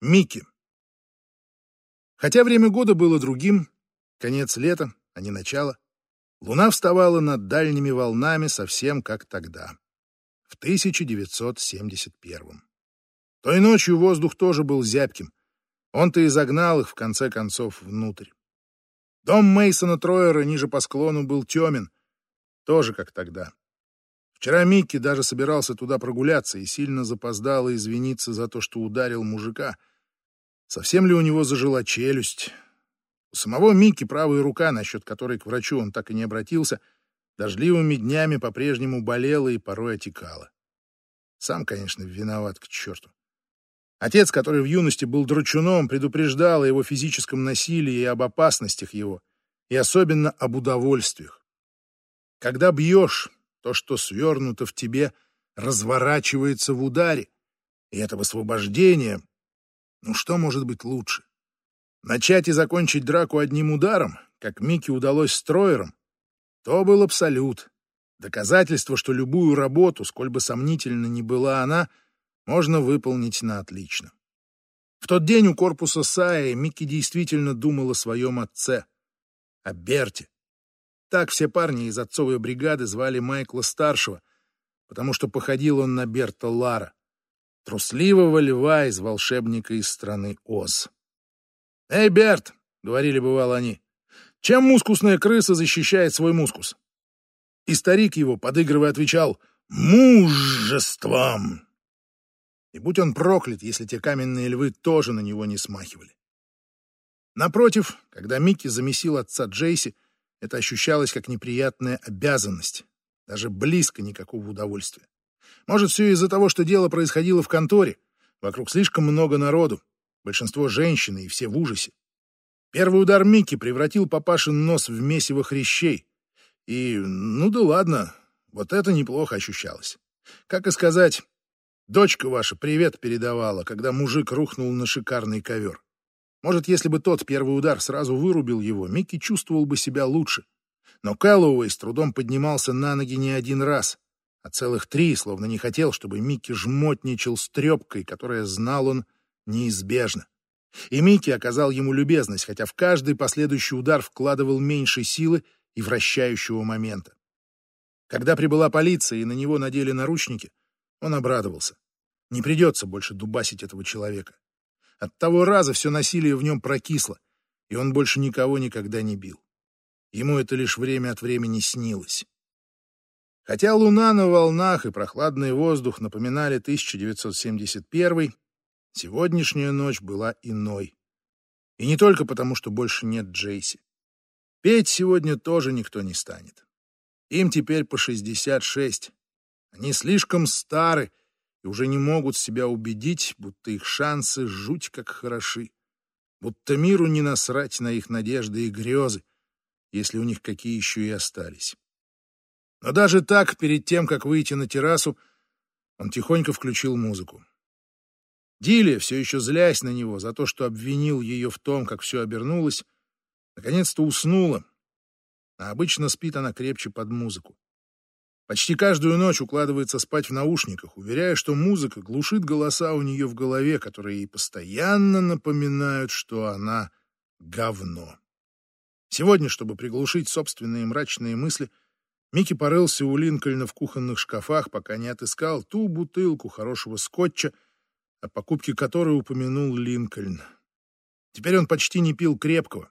Микки. Хотя время года было другим, конец лета, а не начало, луна вставала над дальними волнами совсем как тогда, в 1971 Той ночью воздух тоже был зябким. Он-то и загнал их, в конце концов, внутрь. Дом Мейсона Троера ниже по склону был темен, тоже как тогда. Вчера Микки даже собирался туда прогуляться и сильно запоздал и извиниться за то, что ударил мужика — Совсем ли у него зажила челюсть? У самого Микки правая рука, насчет которой к врачу он так и не обратился, дождливыми днями по-прежнему болела и порой отекала. Сам, конечно, виноват к черту. Отец, который в юности был дручуном, предупреждал о его физическом насилии и об опасностях его, и особенно об удовольствиях. Когда бьешь, то, что свернуто в тебе, разворачивается в ударе, и это высвобождение ну что может быть лучше? Начать и закончить драку одним ударом, как Микки удалось с Троером, то был абсолют. Доказательство, что любую работу, сколь бы сомнительно ни была она, можно выполнить на отлично. В тот день у корпуса Саи Микки действительно думал о своем отце, о Берте. Так все парни из отцовой бригады звали Майкла-старшего, потому что походил он на Берта Лара трусливого льва из волшебника из страны Оз. «Эй, Берт!» — говорили бывало они. «Чем мускусная крыса защищает свой мускус?» И старик его, подыгрывая, отвечал «Мужеством!» И будь он проклят, если те каменные львы тоже на него не смахивали. Напротив, когда Микки замесил отца Джейси, это ощущалось как неприятная обязанность, даже близко никакого удовольствия. Может, все из-за того, что дело происходило в конторе. Вокруг слишком много народу, большинство женщины и все в ужасе. Первый удар Микки превратил папашин нос в месиво хрящей. И, ну да ладно, вот это неплохо ощущалось. Как и сказать, дочка ваша привет передавала, когда мужик рухнул на шикарный ковер. Может, если бы тот первый удар сразу вырубил его, Микки чувствовал бы себя лучше. Но Кэллоуэй с трудом поднимался на ноги не один раз а целых три, словно не хотел, чтобы Микки жмотничал с трепкой, которая, знал он, неизбежно. И Микки оказал ему любезность, хотя в каждый последующий удар вкладывал меньше силы и вращающего момента. Когда прибыла полиция и на него надели наручники, он обрадовался. Не придется больше дубасить этого человека. От того раза все насилие в нем прокисло, и он больше никого никогда не бил. Ему это лишь время от времени снилось. Хотя луна на волнах и прохладный воздух напоминали 1971 сегодняшняя ночь была иной. И не только потому, что больше нет Джейси. Петь сегодня тоже никто не станет. Им теперь по 66. Они слишком стары и уже не могут себя убедить, будто их шансы жуть как хороши. Будто миру не насрать на их надежды и грезы, если у них какие еще и остались. Но даже так, перед тем, как выйти на террасу, он тихонько включил музыку. Дилия, все еще злясь на него за то, что обвинил ее в том, как все обернулось, наконец-то уснула, а обычно спит она крепче под музыку. Почти каждую ночь укладывается спать в наушниках, уверяя, что музыка глушит голоса у нее в голове, которые ей постоянно напоминают, что она говно. Сегодня, чтобы приглушить собственные мрачные мысли, — Микки порылся у Линкольна в кухонных шкафах, пока не отыскал ту бутылку хорошего скотча, о покупке которой упомянул Линкольн. Теперь он почти не пил крепкого.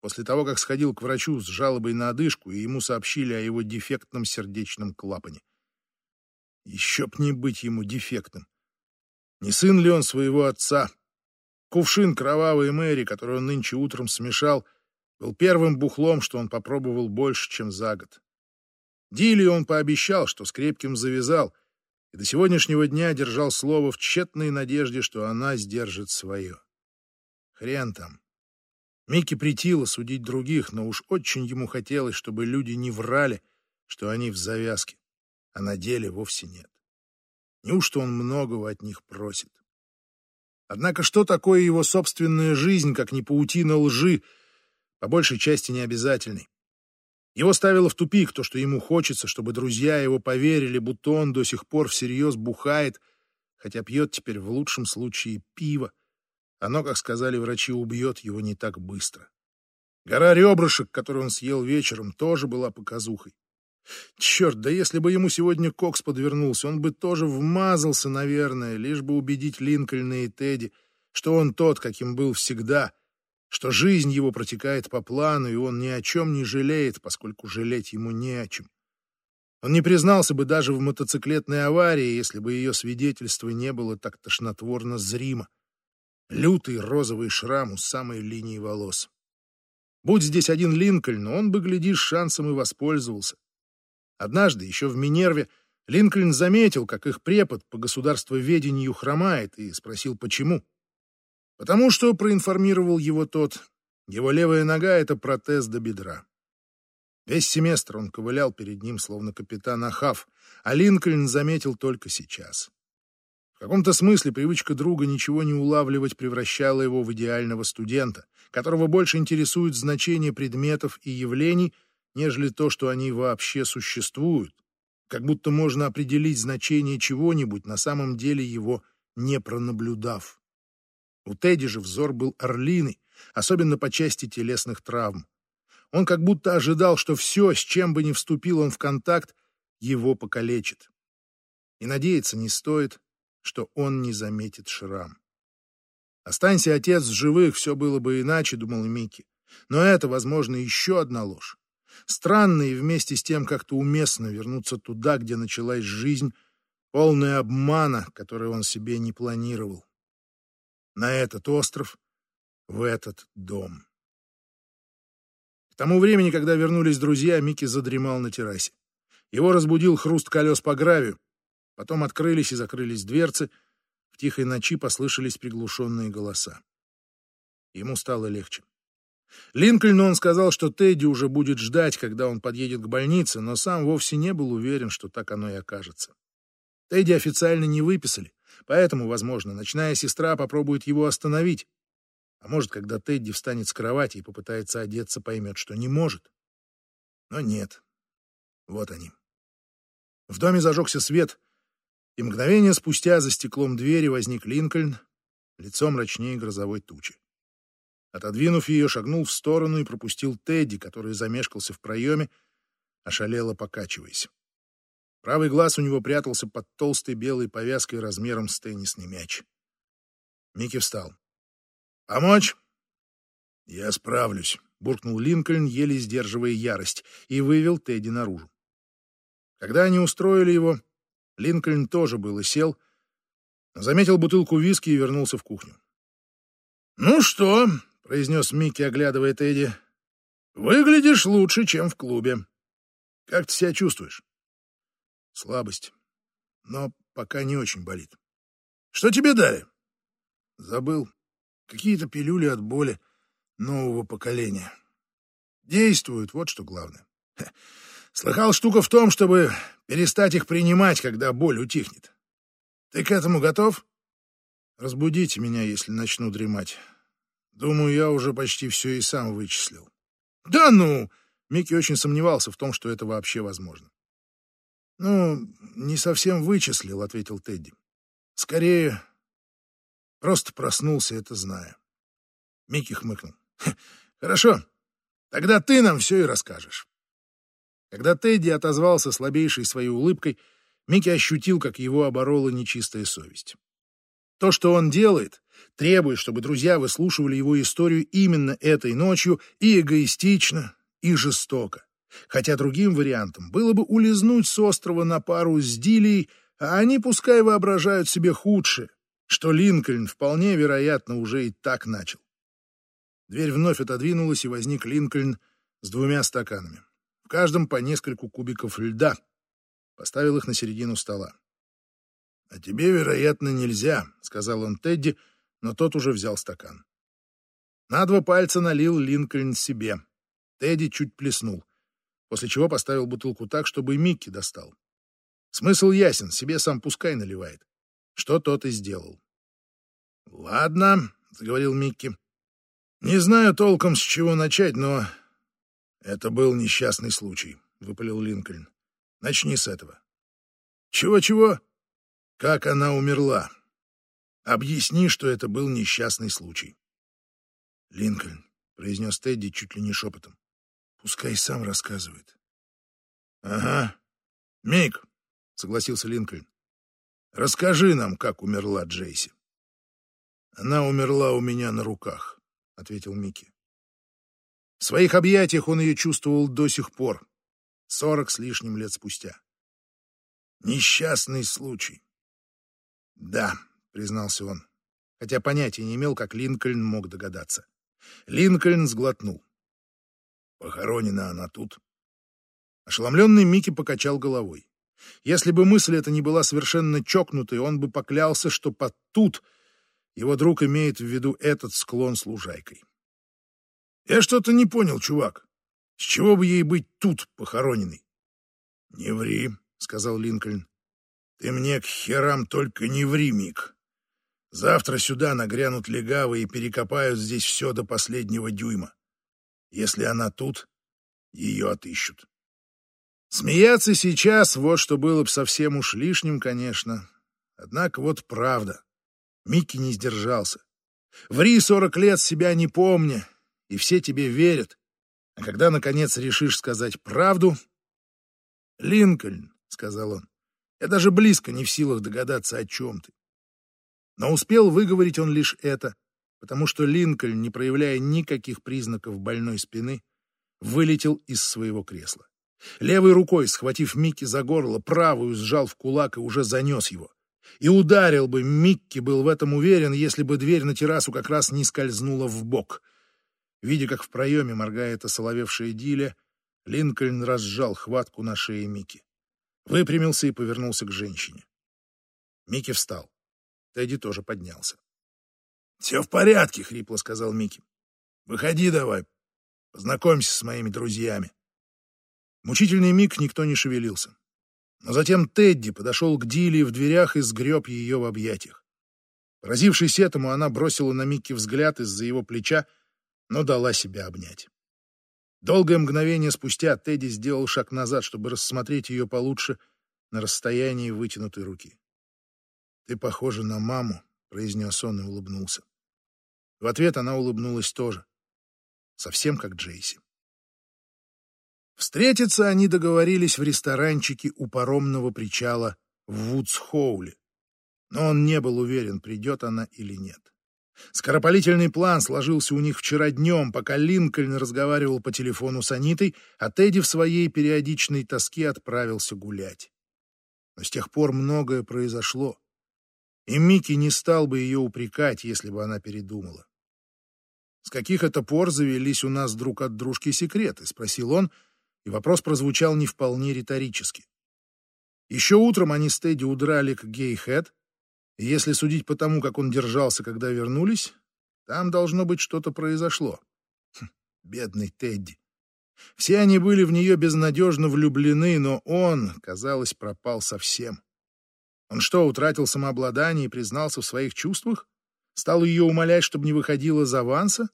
После того, как сходил к врачу с жалобой на одышку, и ему сообщили о его дефектном сердечном клапане. Еще б не быть ему дефектным. Не сын ли он своего отца? Кувшин кровавой Мэри, который он нынче утром смешал, был первым бухлом, что он попробовал больше, чем за год. Дилли он пообещал, что с крепким завязал, и до сегодняшнего дня держал слово в тщетной надежде, что она сдержит свое. Хрен там. Микки притило судить других, но уж очень ему хотелось, чтобы люди не врали, что они в завязке, а на деле вовсе нет. Неужто он многого от них просит? Однако что такое его собственная жизнь, как не паутина лжи, по большей части необязательной? Его ставило в тупик то, что ему хочется, чтобы друзья его поверили, будто он до сих пор всерьез бухает, хотя пьет теперь в лучшем случае пиво, Оно, как сказали врачи, убьет его не так быстро. Гора ребрышек, которую он съел вечером, тоже была показухой. Черт, да если бы ему сегодня Кокс подвернулся, он бы тоже вмазался, наверное, лишь бы убедить Линкольна и Тедди, что он тот, каким был всегда, что жизнь его протекает по плану, и он ни о чем не жалеет, поскольку жалеть ему не о чем. Он не признался бы даже в мотоциклетной аварии, если бы ее свидетельство не было так тошнотворно зримо. Лютый розовый шрам у самой линии волос. Будь здесь один Линкольн, он бы, глядишь, шансом и воспользовался. Однажды, еще в Минерве, Линкольн заметил, как их препод по государствоведению хромает, и спросил, почему. Потому что, проинформировал его тот, его левая нога — это протез до бедра. Весь семестр он ковылял перед ним, словно капитан Ахав, а Линкольн заметил только сейчас. В каком-то смысле привычка друга ничего не улавливать превращала его в идеального студента, которого больше интересует значение предметов и явлений, нежели то, что они вообще существуют, как будто можно определить значение чего-нибудь, на самом деле его не пронаблюдав. У Тедди же взор был орлиный, особенно по части телесных травм. Он как будто ожидал, что все, с чем бы ни вступил он в контакт, его покалечит. И надеяться не стоит, что он не заметит шрам. Останься отец в живых, все было бы иначе, думал Микки. Но это, возможно, еще одна ложь. Странно и вместе с тем как-то уместно вернуться туда, где началась жизнь, полная обмана, который он себе не планировал. На этот остров, в этот дом. К тому времени, когда вернулись друзья, Микки задремал на террасе. Его разбудил хруст колес по гравию. Потом открылись и закрылись дверцы — в тихой ночи послышались приглушенные голоса. Ему стало легче. Линкольну он сказал, что Тедди уже будет ждать, когда он подъедет к больнице, но сам вовсе не был уверен, что так оно и окажется. Тедди официально не выписали, поэтому, возможно, ночная сестра попробует его остановить. А может, когда Тедди встанет с кровати и попытается одеться, поймет, что не может. Но нет. Вот они. В доме зажегся свет, и мгновение спустя за стеклом двери возник Линкольн, лицом мрачнее грозовой тучи. Отодвинув ее, шагнул в сторону и пропустил Тедди, который замешкался в проеме, ошалело покачиваясь. Правый глаз у него прятался под толстой белой повязкой размером с теннисный мяч. Микки встал. «Помочь?» «Я справлюсь», — буркнул Линкольн, еле сдерживая ярость, и вывел Тедди наружу. Когда они устроили его, Линкольн тоже было сел, заметил бутылку виски и вернулся в кухню. «Ну что?» — произнес Микки, оглядывая Тедди. «Выглядишь лучше, чем в клубе. Как ты себя чувствуешь?» «Слабость, но пока не очень болит». «Что тебе дали?» «Забыл. Какие-то пилюли от боли нового поколения. Действуют, вот что главное. Слыхал штука в том, чтобы перестать их принимать, когда боль утихнет. Ты к этому готов? Разбудите меня, если начну дремать. Думаю, я уже почти все и сам вычислил. Да ну! Микки очень сомневался в том, что это вообще возможно. «Ну, не совсем вычислил», — ответил Тедди. «Скорее, просто проснулся, это зная». Микки хмыкнул. «Хорошо, тогда ты нам все и расскажешь». Когда Тедди отозвался слабейшей своей улыбкой, Микки ощутил, как его оборола нечистая совесть. То, что он делает, требует, чтобы друзья выслушивали его историю именно этой ночью и эгоистично, и жестоко. Хотя другим вариантом было бы улизнуть с острова на пару с Дилией, а они пускай воображают себе худшее, что Линкольн вполне вероятно уже и так начал. Дверь вновь отодвинулась, и возник Линкольн с двумя стаканами в каждом по нескольку кубиков льда. Поставил их на середину стола. «А тебе, вероятно, нельзя», — сказал он Тедди, но тот уже взял стакан. На два пальца налил Линкольн себе. Тедди чуть плеснул, после чего поставил бутылку так, чтобы Микки достал. Смысл ясен, себе сам пускай наливает. Что тот и сделал. «Ладно», — заговорил Микки. «Не знаю толком, с чего начать, но «Это был несчастный случай», — выпалил Линкольн. «Начни с этого». «Чего-чего? Как она умерла?» Объясни, что это был несчастный случай. Линкольн, произнес Тедди чуть ли не шепотом. Пускай сам рассказывает. Ага. Мик, согласился Линкольн. Расскажи нам, как умерла Джейси. Она умерла у меня на руках, ответил Микки. В своих объятиях он ее чувствовал до сих пор, сорок с лишним лет спустя. Несчастный случай. Да, признался он, хотя понятия не имел, как Линкольн мог догадаться. Линкольн сглотнул. Похоронена она тут. Ошеломленный Микки покачал головой. Если бы мысль эта не была совершенно чокнутой, он бы поклялся, что под «тут» его друг имеет в виду этот склон с лужайкой. «Я что-то не понял, чувак. С чего бы ей быть тут похороненной?» «Не ври», — сказал Линкольн. «Ты мне к херам только не ври, Мик. Завтра сюда нагрянут легавы и перекопают здесь все до последнего дюйма. Если она тут, ее отыщут». Смеяться сейчас, вот что было бы совсем уж лишним, конечно. Однако вот правда. Микки не сдержался. Ври сорок лет, себя не помня, и все тебе верят. А когда, наконец, решишь сказать правду... «Линкольн», — сказал он, — «я даже близко не в силах догадаться, о чем ты». Но успел выговорить он лишь это, потому что Линкольн, не проявляя никаких признаков больной спины, вылетел из своего кресла. Левой рукой, схватив Микки за горло, правую сжал в кулак и уже занес его. И ударил бы, Микки был в этом уверен, если бы дверь на террасу как раз не скользнула в бок. Видя, как в проеме моргает осоловевшая Диля, Линкольн разжал хватку на шее Микки. Выпрямился и повернулся к женщине. Микки встал. Тедди тоже поднялся. «Все в порядке», — хрипло сказал Микки. «Выходи давай, познакомься с моими друзьями». Мучительный миг никто не шевелился. Но затем Тедди подошел к Дилии в дверях и сгреб ее в объятиях. Поразившись этому, она бросила на Микки взгляд из-за его плеча, но дала себя обнять. Долгое мгновение спустя Тедди сделал шаг назад, чтобы рассмотреть ее получше на расстоянии вытянутой руки. «Ты похожа на маму», — произнес он и улыбнулся. В ответ она улыбнулась тоже, совсем как Джейси. Встретиться они договорились в ресторанчике у паромного причала в Вудсхоуле. Но он не был уверен, придет она или нет. Скоропалительный план сложился у них вчера днем, пока Линкольн разговаривал по телефону с Анитой, а Тедди в своей периодичной тоске отправился гулять. Но с тех пор многое произошло, и Микки не стал бы ее упрекать, если бы она передумала. «С каких это пор завелись у нас друг от дружки секреты?» — спросил он, и вопрос прозвучал не вполне риторически. Еще утром они с Тедди удрали к Гейхэт, и если судить по тому, как он держался, когда вернулись, там должно быть что-то произошло. Хм, бедный Тедди. Все они были в нее безнадежно влюблены, но он, казалось, пропал совсем. Он что, утратил самообладание и признался в своих чувствах? Стал ее умолять, чтобы не выходила за аванса?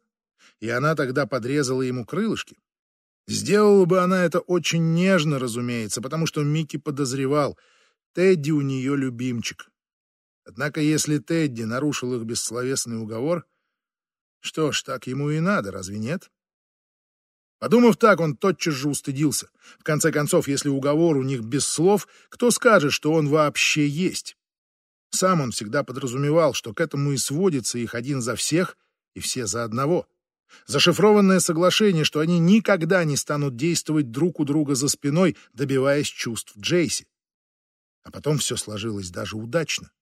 И она тогда подрезала ему крылышки? Сделала бы она это очень нежно, разумеется, потому что Микки подозревал, Тедди у нее любимчик. Однако если Тедди нарушил их бессловесный уговор, что ж, так ему и надо, разве нет? Подумав так, он тотчас же устыдился. В конце концов, если уговор у них без слов, кто скажет, что он вообще есть? Сам он всегда подразумевал, что к этому и сводится их один за всех и все за одного. Зашифрованное соглашение, что они никогда не станут действовать друг у друга за спиной, добиваясь чувств Джейси. А потом все сложилось даже удачно.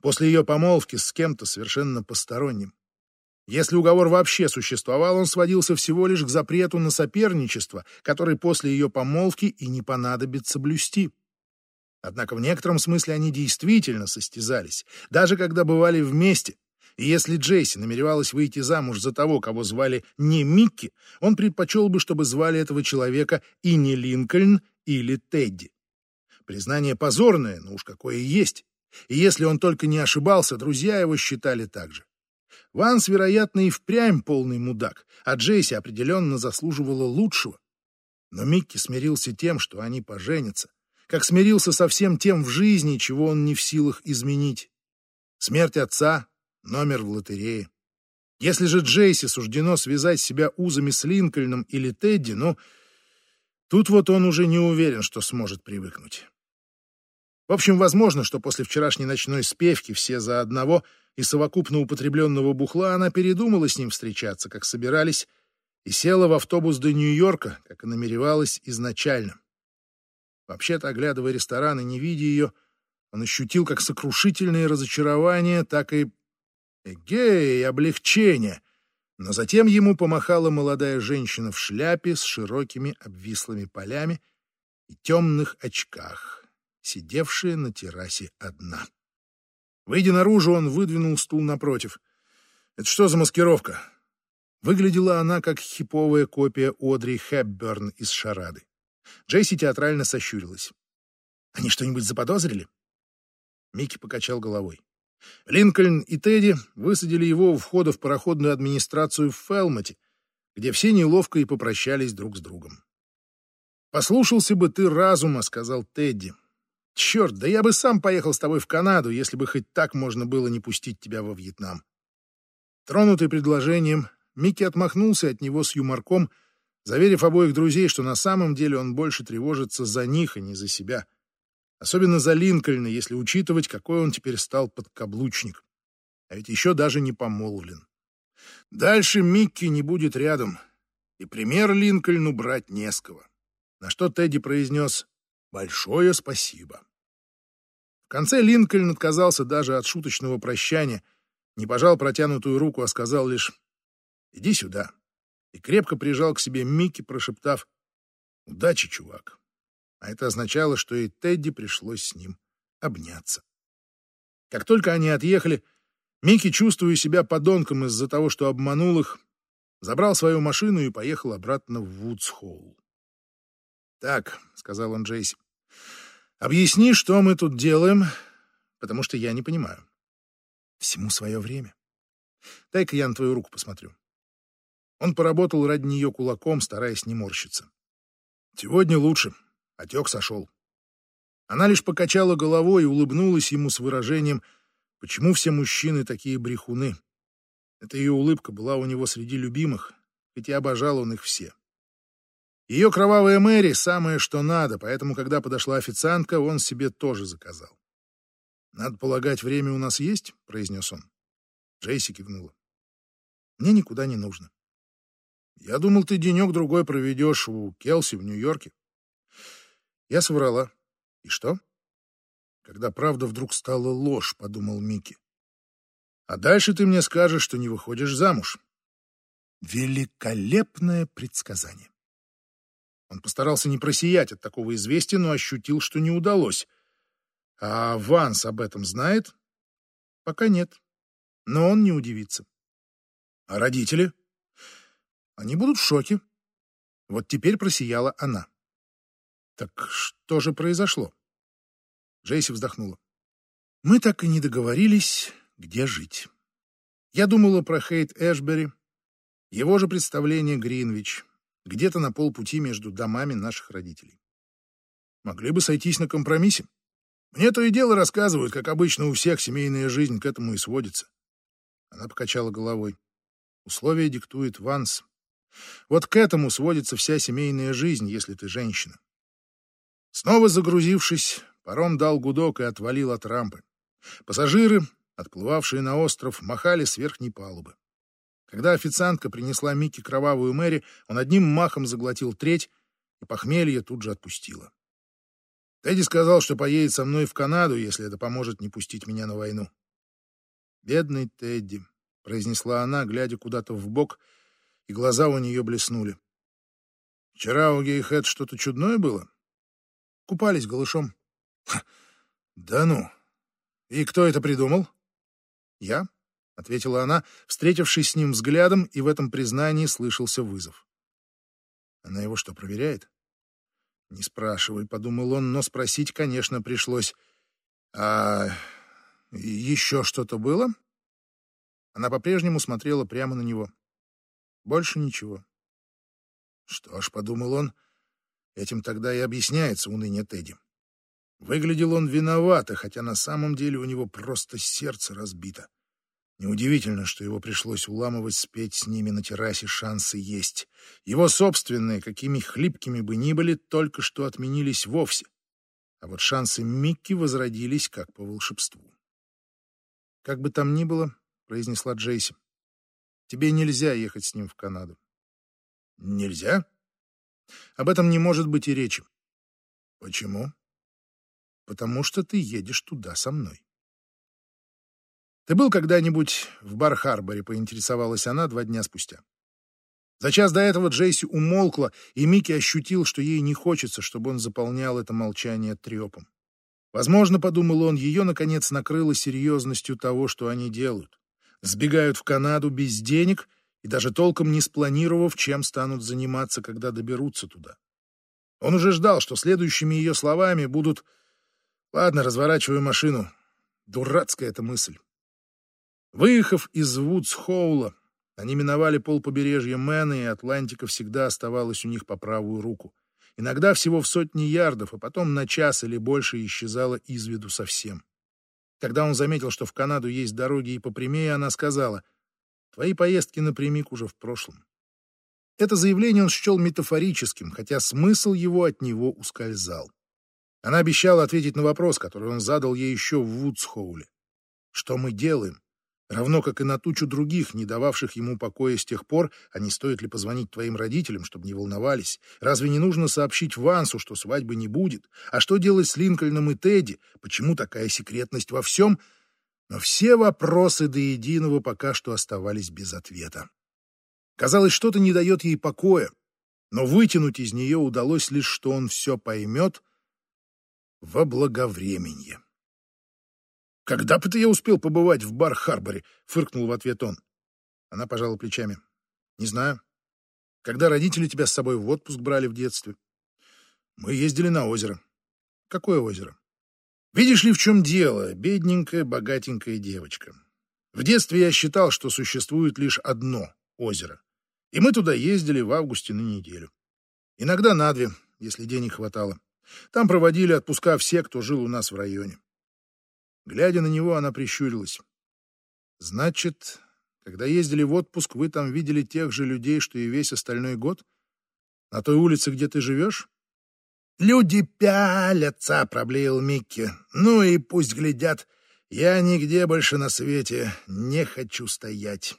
После ее помолвки с кем-то совершенно посторонним. Если уговор вообще существовал, он сводился всего лишь к запрету на соперничество, который после ее помолвки и не понадобится блюсти. Однако в некотором смысле они действительно состязались, даже когда бывали вместе, и если Джейси намеревалась выйти замуж за того, кого звали не Микки, он предпочел бы, чтобы звали этого человека и не Линкольн или Тедди. Признание позорное, но уж какое есть. И если он только не ошибался, друзья его считали так же. Ванс, вероятно, и впрямь полный мудак, а Джейси определенно заслуживала лучшего. Но Микки смирился тем, что они поженятся, как смирился со всем тем в жизни, чего он не в силах изменить. Смерть отца, Номер в лотерее. Если же Джейси суждено связать себя узами с Линкольном или Тедди, ну, тут вот он уже не уверен, что сможет привыкнуть. В общем, возможно, что после вчерашней ночной спевки все за одного и совокупно употребленного бухла она передумала с ним встречаться, как собирались, и села в автобус до Нью-Йорка, как и намеревалась изначально. Вообще-то, оглядывая ресторан и не видя ее, он ощутил как сокрушительное разочарование, так и эгей, облегчение. Но затем ему помахала молодая женщина в шляпе с широкими обвислыми полями и темных очках, сидевшая на террасе одна. Выйдя наружу, он выдвинул стул напротив. «Это что за маскировка?» Выглядела она как хиповая копия Одри Хепберн из «Шарады». Джейси театрально сощурилась. «Они что-нибудь заподозрили?» Микки покачал головой. Линкольн и Тедди высадили его у входа в пароходную администрацию в Фелмоте, где все неловко и попрощались друг с другом. «Послушался бы ты разума», — сказал Тедди. «Черт, да я бы сам поехал с тобой в Канаду, если бы хоть так можно было не пустить тебя во Вьетнам». Тронутый предложением, Микки отмахнулся от него с юморком, заверив обоих друзей, что на самом деле он больше тревожится за них, а не за себя. Особенно за Линкольна, если учитывать, какой он теперь стал подкаблучник. А ведь еще даже не помолвлен. Дальше Микки не будет рядом, и пример Линкольну брать не с кого. На что Тедди произнес «Большое спасибо». В конце Линкольн отказался даже от шуточного прощания, не пожал протянутую руку, а сказал лишь «Иди сюда» и крепко прижал к себе Микки, прошептав «Удачи, чувак» а это означало, что и Тедди пришлось с ним обняться. Как только они отъехали, Микки, чувствуя себя подонком из-за того, что обманул их, забрал свою машину и поехал обратно в Вудс-Холл. «Так», — сказал он Джейси, — «объясни, что мы тут делаем, потому что я не понимаю. Всему свое время. Дай-ка я на твою руку посмотрю». Он поработал ради нее кулаком, стараясь не морщиться. «Сегодня лучше. Отек сошел. Она лишь покачала головой и улыбнулась ему с выражением «Почему все мужчины такие брехуны?» Эта ее улыбка была у него среди любимых, ведь и обожал он их все. Ее кровавая Мэри — самое что надо, поэтому, когда подошла официантка, он себе тоже заказал. «Надо полагать, время у нас есть?» — произнес он. Джейси кивнула. «Мне никуда не нужно. Я думал, ты денек-другой проведешь у Келси в Нью-Йорке. Я соврала. И что? Когда правда вдруг стала ложь, подумал Микки. А дальше ты мне скажешь, что не выходишь замуж. Великолепное предсказание. Он постарался не просиять от такого известия, но ощутил, что не удалось. А Ванс об этом знает? Пока нет. Но он не удивится. А родители? Они будут в шоке. Вот теперь просияла она. Так что же произошло? Джейси вздохнула. Мы так и не договорились, где жить. Я думала про Хейт Эшбери, его же представление Гринвич, где-то на полпути между домами наших родителей. Могли бы сойтись на компромиссе. Мне то и дело рассказывают, как обычно у всех семейная жизнь к этому и сводится. Она покачала головой. Условия диктует Ванс. Вот к этому сводится вся семейная жизнь, если ты женщина. Снова загрузившись, паром дал гудок и отвалил от рампы. Пассажиры, отплывавшие на остров, махали с верхней палубы. Когда официантка принесла Микки кровавую Мэри, он одним махом заглотил треть, и похмелье тут же отпустило. Тедди сказал, что поедет со мной в Канаду, если это поможет не пустить меня на войну. «Бедный Тедди», — произнесла она, глядя куда-то в бок, и глаза у нее блеснули. «Вчера у Гейхэт что-то чудное было?» Купались голышом. Да ну. И кто это придумал? Я, ответила она, встретившись с ним взглядом, и в этом признании слышался вызов. Она его что, проверяет? Не спрашивай, подумал он, но спросить, конечно, пришлось. А еще что-то было? Она по-прежнему смотрела прямо на него. Больше ничего. Что ж, подумал он, Этим тогда и объясняется уныние Тедди. Выглядел он виновато, хотя на самом деле у него просто сердце разбито. Неудивительно, что его пришлось уламывать спеть с ними на террасе шансы есть. Его собственные, какими хлипкими бы ни были, только что отменились вовсе. А вот шансы Микки возродились как по волшебству. «Как бы там ни было», — произнесла Джейси, — «тебе нельзя ехать с ним в Канаду». «Нельзя?» «Об этом не может быть и речи». «Почему?» «Потому что ты едешь туда со мной». «Ты был когда-нибудь в Бар-Харборе?» — поинтересовалась она два дня спустя. За час до этого Джейси умолкла, и Микки ощутил, что ей не хочется, чтобы он заполнял это молчание трепом. Возможно, подумал он, ее, наконец, накрыло серьезностью того, что они делают. Сбегают в Канаду без денег и даже толком не спланировав, чем станут заниматься, когда доберутся туда. Он уже ждал, что следующими ее словами будут «Ладно, разворачиваю машину». Дурацкая эта мысль. Выехав из Вудсхоула, они миновали полпобережья Мэна, и Атлантика всегда оставалась у них по правую руку. Иногда всего в сотни ярдов, а потом на час или больше исчезала из виду совсем. Когда он заметил, что в Канаду есть дороги и попрямее, она сказала, «Твои поездки напрямик уже в прошлом». Это заявление он счел метафорическим, хотя смысл его от него ускользал. Она обещала ответить на вопрос, который он задал ей еще в Вудсхоуле. «Что мы делаем?» Равно как и на тучу других, не дававших ему покоя с тех пор, а не стоит ли позвонить твоим родителям, чтобы не волновались? Разве не нужно сообщить Вансу, что свадьбы не будет? А что делать с Линкольном и Тедди? Почему такая секретность во всем? Но все вопросы до единого пока что оставались без ответа. Казалось, что-то не дает ей покоя, но вытянуть из нее удалось лишь, что он все поймет во благовременье. «Когда бы ты я успел побывать в бар-харборе?» — фыркнул в ответ он. Она пожала плечами. «Не знаю. Когда родители тебя с собой в отпуск брали в детстве?» «Мы ездили на озеро». «Какое озеро?» «Видишь ли, в чем дело, бедненькая, богатенькая девочка. В детстве я считал, что существует лишь одно озеро. И мы туда ездили в августе на неделю. Иногда на две, если денег хватало. Там проводили отпуска все, кто жил у нас в районе. Глядя на него, она прищурилась. «Значит, когда ездили в отпуск, вы там видели тех же людей, что и весь остальной год? На той улице, где ты живешь?» «Люди пялятся», — проблеял Микки. «Ну и пусть глядят. Я нигде больше на свете не хочу стоять».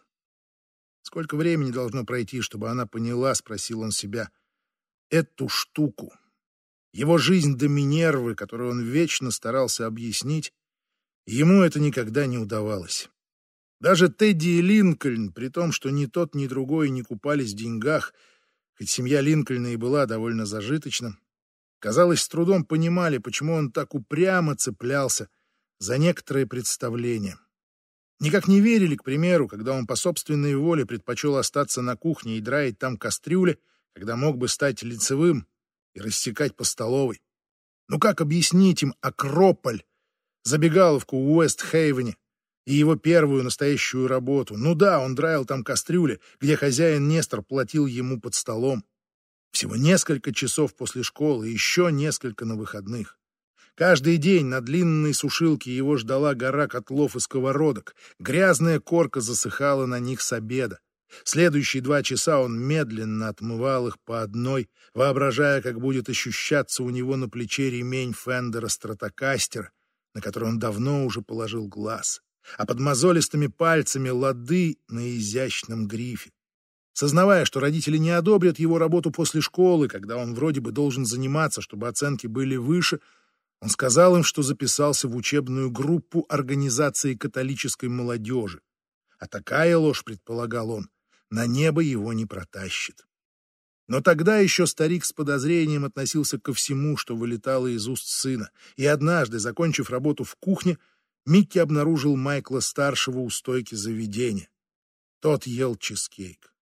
«Сколько времени должно пройти, чтобы она поняла?» — спросил он себя. «Эту штуку». Его жизнь до Минервы, которую он вечно старался объяснить, Ему это никогда не удавалось. Даже Тедди и Линкольн, при том, что ни тот, ни другой не купались в деньгах, хоть семья Линкольна и была довольно зажиточна, казалось, с трудом понимали, почему он так упрямо цеплялся за некоторые представления. Никак не верили, к примеру, когда он по собственной воле предпочел остаться на кухне и драить там кастрюли, когда мог бы стать лицевым и рассекать по столовой. Ну как объяснить им Акрополь, забегаловку в Уэст-Хейвене и его первую настоящую работу. Ну да, он драил там кастрюли, где хозяин Нестор платил ему под столом. Всего несколько часов после школы, еще несколько на выходных. Каждый день на длинной сушилке его ждала гора котлов и сковородок. Грязная корка засыхала на них с обеда. Следующие два часа он медленно отмывал их по одной, воображая, как будет ощущаться у него на плече ремень Фендера Стратокастера, на который он давно уже положил глаз, а под мозолистыми пальцами лады на изящном грифе. Сознавая, что родители не одобрят его работу после школы, когда он вроде бы должен заниматься, чтобы оценки были выше, он сказал им, что записался в учебную группу организации католической молодежи. А такая ложь, предполагал он, на небо его не протащит. Но тогда еще старик с подозрением относился ко всему, что вылетало из уст сына, и однажды, закончив работу в кухне, Микки обнаружил Майкла-старшего у стойки заведения. Тот ел чизкейк.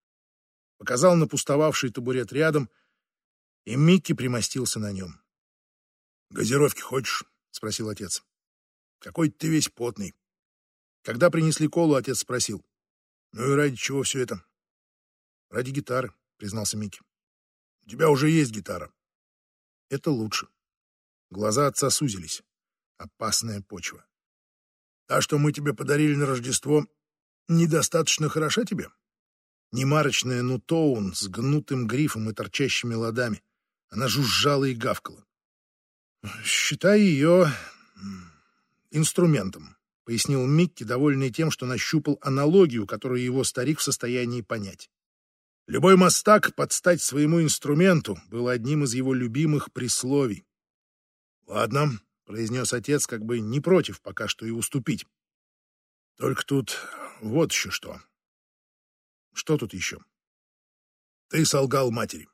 Показал на пустовавший табурет рядом, и Микки примостился на нем. «Газировки хочешь?» — спросил отец. «Какой ты весь потный». Когда принесли колу, отец спросил. «Ну и ради чего все это?» «Ради гитары», — признался Микки. У тебя уже есть гитара. Это лучше. Глаза отца сузились. Опасная почва. Та, что мы тебе подарили на Рождество, недостаточно хороша тебе? Немарочная Нутоун с гнутым грифом и торчащими ладами. Она жужжала и гавкала. «Считай ее инструментом», — пояснил Микки, довольный тем, что нащупал аналогию, которую его старик в состоянии понять. Любой мастак под стать своему инструменту был одним из его любимых присловий. «Ладно», — произнес отец, как бы не против пока что и уступить. «Только тут вот еще что. Что тут еще? Ты солгал матери.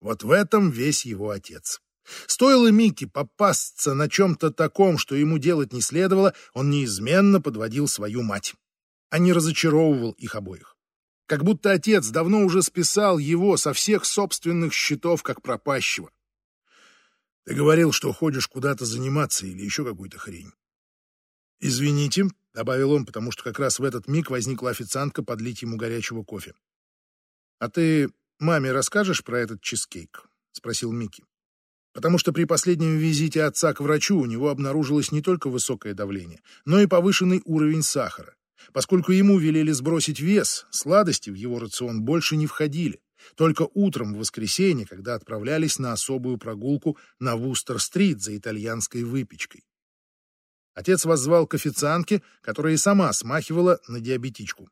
Вот в этом весь его отец. Стоило Микки попасться на чем-то таком, что ему делать не следовало, он неизменно подводил свою мать, а не разочаровывал их обоих. Как будто отец давно уже списал его со всех собственных счетов как пропащего. Ты говорил, что ходишь куда-то заниматься или еще какую-то хрень. Извините, — добавил он, потому что как раз в этот миг возникла официантка подлить ему горячего кофе. «А ты маме расскажешь про этот чизкейк?» — спросил Микки. Потому что при последнем визите отца к врачу у него обнаружилось не только высокое давление, но и повышенный уровень сахара. Поскольку ему велели сбросить вес, сладости в его рацион больше не входили. Только утром в воскресенье, когда отправлялись на особую прогулку на Вустер-стрит за итальянской выпечкой. Отец воззвал к официантке, которая и сама смахивала на диабетичку.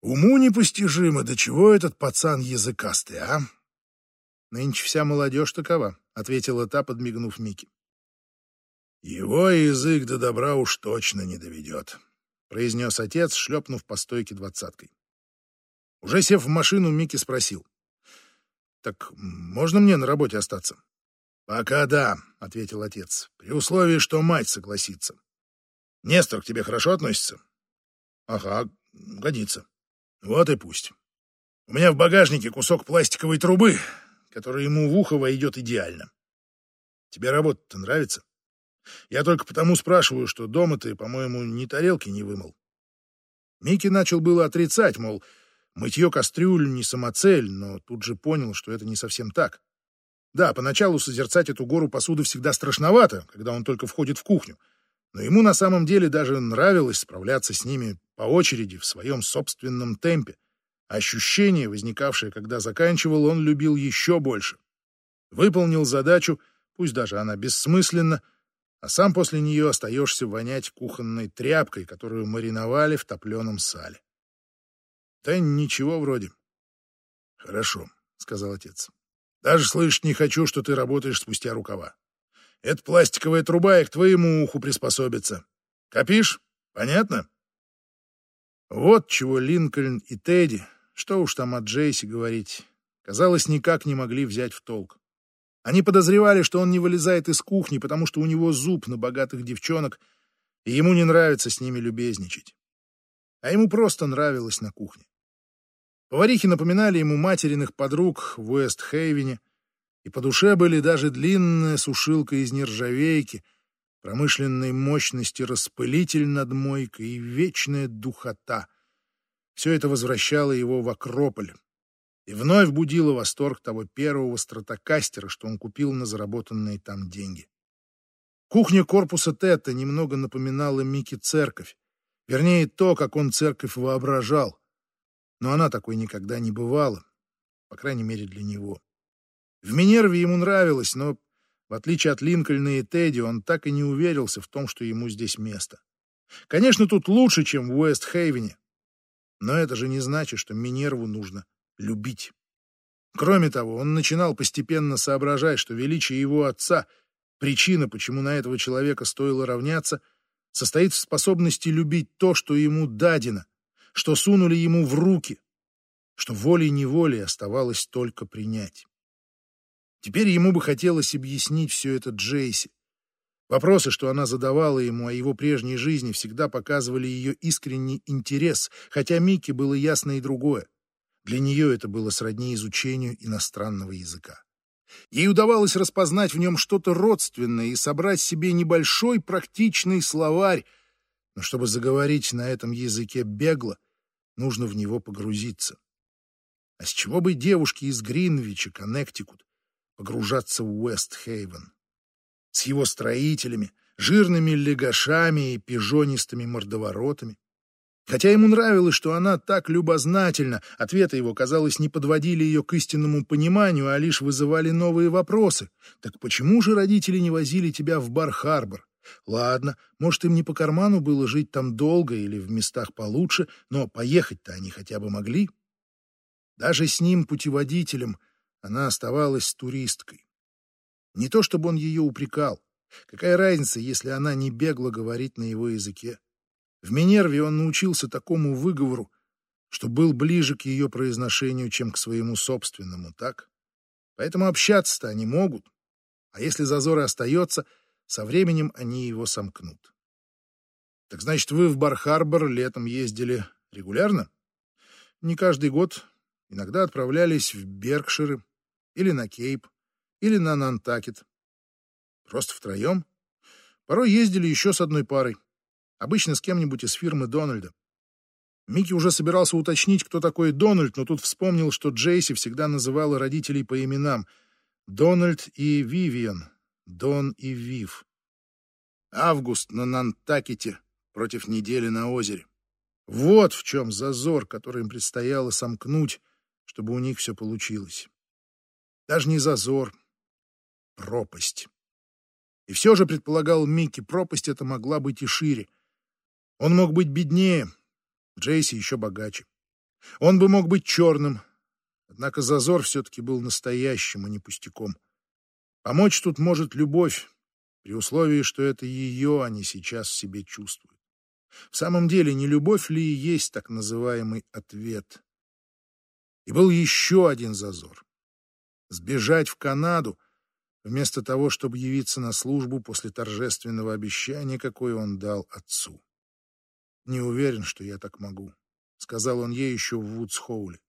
«Уму непостижимо, до чего этот пацан языкастый, а?» «Нынче вся молодежь такова», — ответила та, подмигнув Микки. «Его язык до добра уж точно не доведет», — произнес отец, шлепнув по стойке двадцаткой. Уже сев в машину, Микки спросил. «Так можно мне на работе остаться?» «Пока да», — ответил отец, — «при условии, что мать согласится. Нестор к тебе хорошо относится?» «Ага, годится». «Вот и пусть. У меня в багажнике кусок пластиковой трубы, который ему в ухо войдет идеально. Тебе работа-то нравится? Я только потому спрашиваю, что дома ты, по-моему, ни тарелки не вымыл». Микки начал было отрицать, мол, мытье кастрюль не самоцель, но тут же понял, что это не совсем так. Да, поначалу созерцать эту гору посуды всегда страшновато, когда он только входит в кухню — но ему на самом деле даже нравилось справляться с ними по очереди в своем собственном темпе. Ощущение, возникавшее, когда заканчивал, он любил еще больше. Выполнил задачу, пусть даже она бессмысленна, а сам после нее остаешься вонять кухонной тряпкой, которую мариновали в топленом сале. Да ничего вроде. Хорошо, — сказал отец. Даже слышать не хочу, что ты работаешь спустя рукава. Эта пластиковая труба и к твоему уху приспособится. Копишь? Понятно? Вот чего Линкольн и Тедди, что уж там о Джейси говорить, казалось, никак не могли взять в толк. Они подозревали, что он не вылезает из кухни, потому что у него зуб на богатых девчонок, и ему не нравится с ними любезничать. А ему просто нравилось на кухне. Поварихи напоминали ему материных подруг в Уэст-Хейвене, и по душе были даже длинная сушилка из нержавейки, промышленной мощности распылитель над мойкой и вечная духота. Все это возвращало его в Акрополь и вновь будило восторг того первого стратокастера, что он купил на заработанные там деньги. Кухня корпуса Тета немного напоминала Микки церковь, вернее, то, как он церковь воображал. Но она такой никогда не бывала, по крайней мере, для него. В Минерве ему нравилось, но, в отличие от Линкольна и Тедди, он так и не уверился в том, что ему здесь место. Конечно, тут лучше, чем в Уэст-Хейвене, но это же не значит, что Минерву нужно любить. Кроме того, он начинал постепенно соображать, что величие его отца, причина, почему на этого человека стоило равняться, состоит в способности любить то, что ему дадено, что сунули ему в руки, что волей-неволей оставалось только принять. Теперь ему бы хотелось объяснить все это Джейси. Вопросы, что она задавала ему о его прежней жизни, всегда показывали ее искренний интерес, хотя Микки было ясно и другое. Для нее это было сродни изучению иностранного языка. Ей удавалось распознать в нем что-то родственное и собрать себе небольшой практичный словарь, но чтобы заговорить на этом языке бегло, нужно в него погрузиться. А с чего бы девушке из Гринвича, Коннектикут, погружаться в Уэст-Хейвен. С его строителями, жирными легашами и пижонистыми мордоворотами. Хотя ему нравилось, что она так любознательна, ответы его, казалось, не подводили ее к истинному пониманию, а лишь вызывали новые вопросы. Так почему же родители не возили тебя в Бар-Харбор? Ладно, может, им не по карману было жить там долго или в местах получше, но поехать-то они хотя бы могли. Даже с ним, путеводителем, она оставалась туристкой. Не то чтобы он ее упрекал. Какая разница, если она не бегло говорит на его языке? В Минерве он научился такому выговору, что был ближе к ее произношению, чем к своему собственному, так? Поэтому общаться-то они могут. А если зазор и остается, со временем они его сомкнут. Так значит, вы в Бар-Харбор летом ездили регулярно? Не каждый год. Иногда отправлялись в Беркширы или на Кейп, или на Нантакет. Просто втроем. Порой ездили еще с одной парой. Обычно с кем-нибудь из фирмы Дональда. Микки уже собирался уточнить, кто такой Дональд, но тут вспомнил, что Джейси всегда называла родителей по именам. Дональд и Вивиан. Дон и Вив. Август на Нантакете против недели на озере. Вот в чем зазор, который им предстояло сомкнуть, чтобы у них все получилось. Даже не зазор, пропасть. И все же, предполагал Микки, пропасть эта могла быть и шире. Он мог быть беднее, Джейси еще богаче. Он бы мог быть черным, однако зазор все-таки был настоящим, а не пустяком. Помочь тут может любовь, при условии, что это ее они сейчас в себе чувствуют. В самом деле, не любовь ли и есть так называемый ответ? И был еще один зазор. Сбежать в Канаду, вместо того, чтобы явиться на службу после торжественного обещания, какое он дал отцу. «Не уверен, что я так могу», — сказал он ей еще в Вудсхоуле.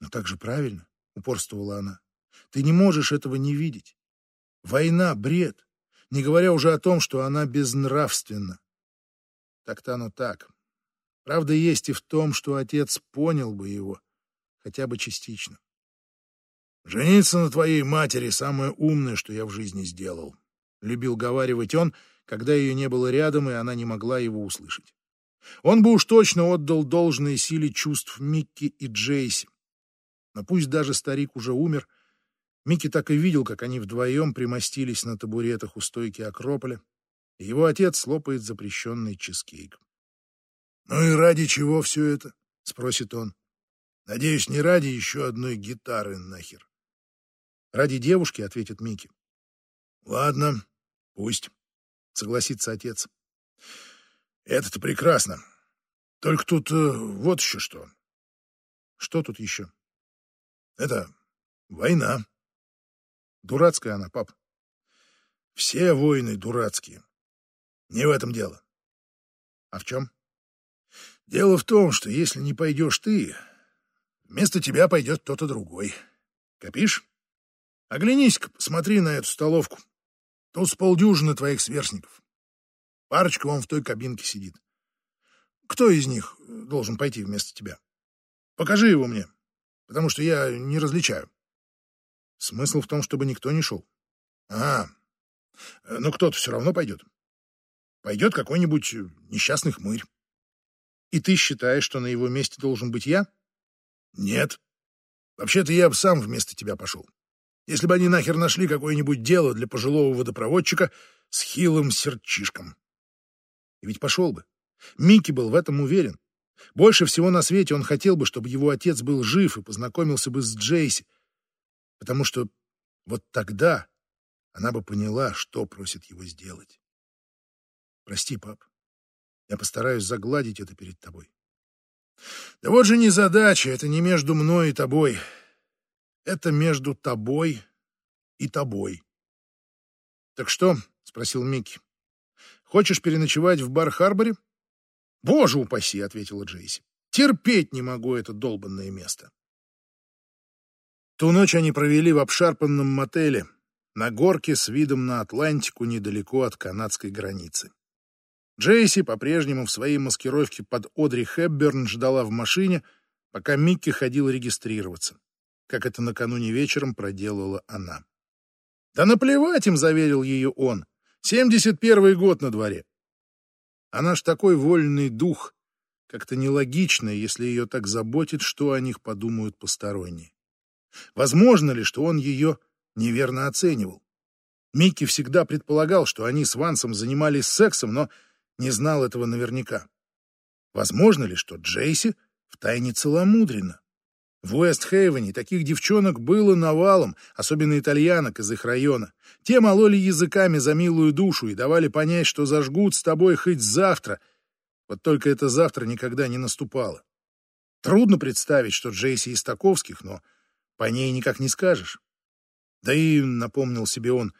«Но так же правильно», — упорствовала она. «Ты не можешь этого не видеть. Война — бред, не говоря уже о том, что она безнравственна. Так-то оно так. Правда есть и в том, что отец понял бы его, хотя бы частично. «Жениться на твоей матери — самое умное, что я в жизни сделал», — любил говаривать он, когда ее не было рядом, и она не могла его услышать. Он бы уж точно отдал должные силе чувств Микки и Джейси. Но пусть даже старик уже умер, Микки так и видел, как они вдвоем примостились на табуретах у стойки Акрополя, и его отец слопает запрещенный чизкейк. «Ну и ради чего все это?» — спросит он. «Надеюсь, не ради еще одной гитары нахер». «Ради девушки», — ответит Микки. «Ладно, пусть», — согласится отец. Это-то прекрасно. Только тут э, вот еще что. Что тут еще? Это война. Дурацкая она, пап. Все войны дурацкие. Не в этом дело. А в чем? Дело в том, что если не пойдешь ты, вместо тебя пойдет кто-то другой. Копишь? Оглянись-ка, посмотри на эту столовку. Тут с полдюжины твоих сверстников. Парочка вон в той кабинке сидит. Кто из них должен пойти вместо тебя? Покажи его мне, потому что я не различаю. Смысл в том, чтобы никто не шел. А, но кто-то все равно пойдет. Пойдет какой-нибудь несчастный хмырь. И ты считаешь, что на его месте должен быть я? Нет. Вообще-то я бы сам вместо тебя пошел. Если бы они нахер нашли какое-нибудь дело для пожилого водопроводчика с хилым сердчишком. И ведь пошел бы. Микки был в этом уверен. Больше всего на свете он хотел бы, чтобы его отец был жив и познакомился бы с Джейси, потому что вот тогда она бы поняла, что просит его сделать. Прости, пап. Я постараюсь загладить это перед тобой. Да вот же не задача, это не между мной и тобой. Это между тобой и тобой. Так что? — спросил Микки. Хочешь переночевать в Бар-Харборе? Боже упаси, ответила Джейси. Терпеть не могу это долбанное место. Ту ночь они провели в обшарпанном мотеле на горке с видом на Атлантику недалеко от канадской границы. Джейси по-прежнему в своей маскировке под Одри Хепберн ждала в машине, пока Микки ходил регистрироваться, как это накануне вечером проделала она. «Да наплевать им», — заверил ее он. Семьдесят первый год на дворе. А наш такой вольный дух, как-то нелогично, если ее так заботит, что о них подумают посторонние. Возможно ли, что он ее неверно оценивал? Микки всегда предполагал, что они с Вансом занимались сексом, но не знал этого наверняка. Возможно ли, что Джейси втайне целомудренно? В Уэст-Хейвене таких девчонок было навалом, особенно итальянок из их района. Те мололи языками за милую душу и давали понять, что зажгут с тобой хоть завтра. Вот только это завтра никогда не наступало. Трудно представить, что Джейси из Таковских, но по ней никак не скажешь. Да и, напомнил себе он,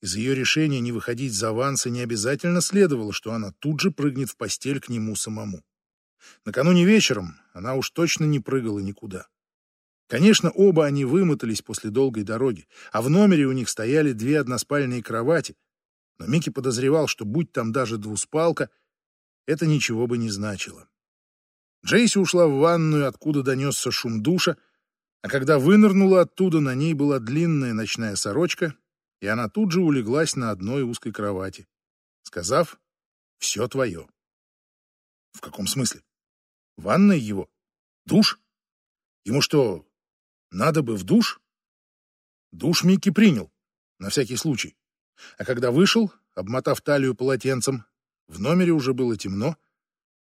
из ее решения не выходить за Ванса не обязательно следовало, что она тут же прыгнет в постель к нему самому. Накануне вечером она уж точно не прыгала никуда. Конечно, оба они вымотались после долгой дороги, а в номере у них стояли две односпальные кровати, но Микки подозревал, что будь там даже двуспалка, это ничего бы не значило. Джейси ушла в ванную, откуда донесся шум душа, а когда вынырнула оттуда, на ней была длинная ночная сорочка, и она тут же улеглась на одной узкой кровати, сказав «все твое». В каком смысле? Ванная его? Душ? Ему что, надо бы в душ. Душ Микки принял, на всякий случай. А когда вышел, обмотав талию полотенцем, в номере уже было темно,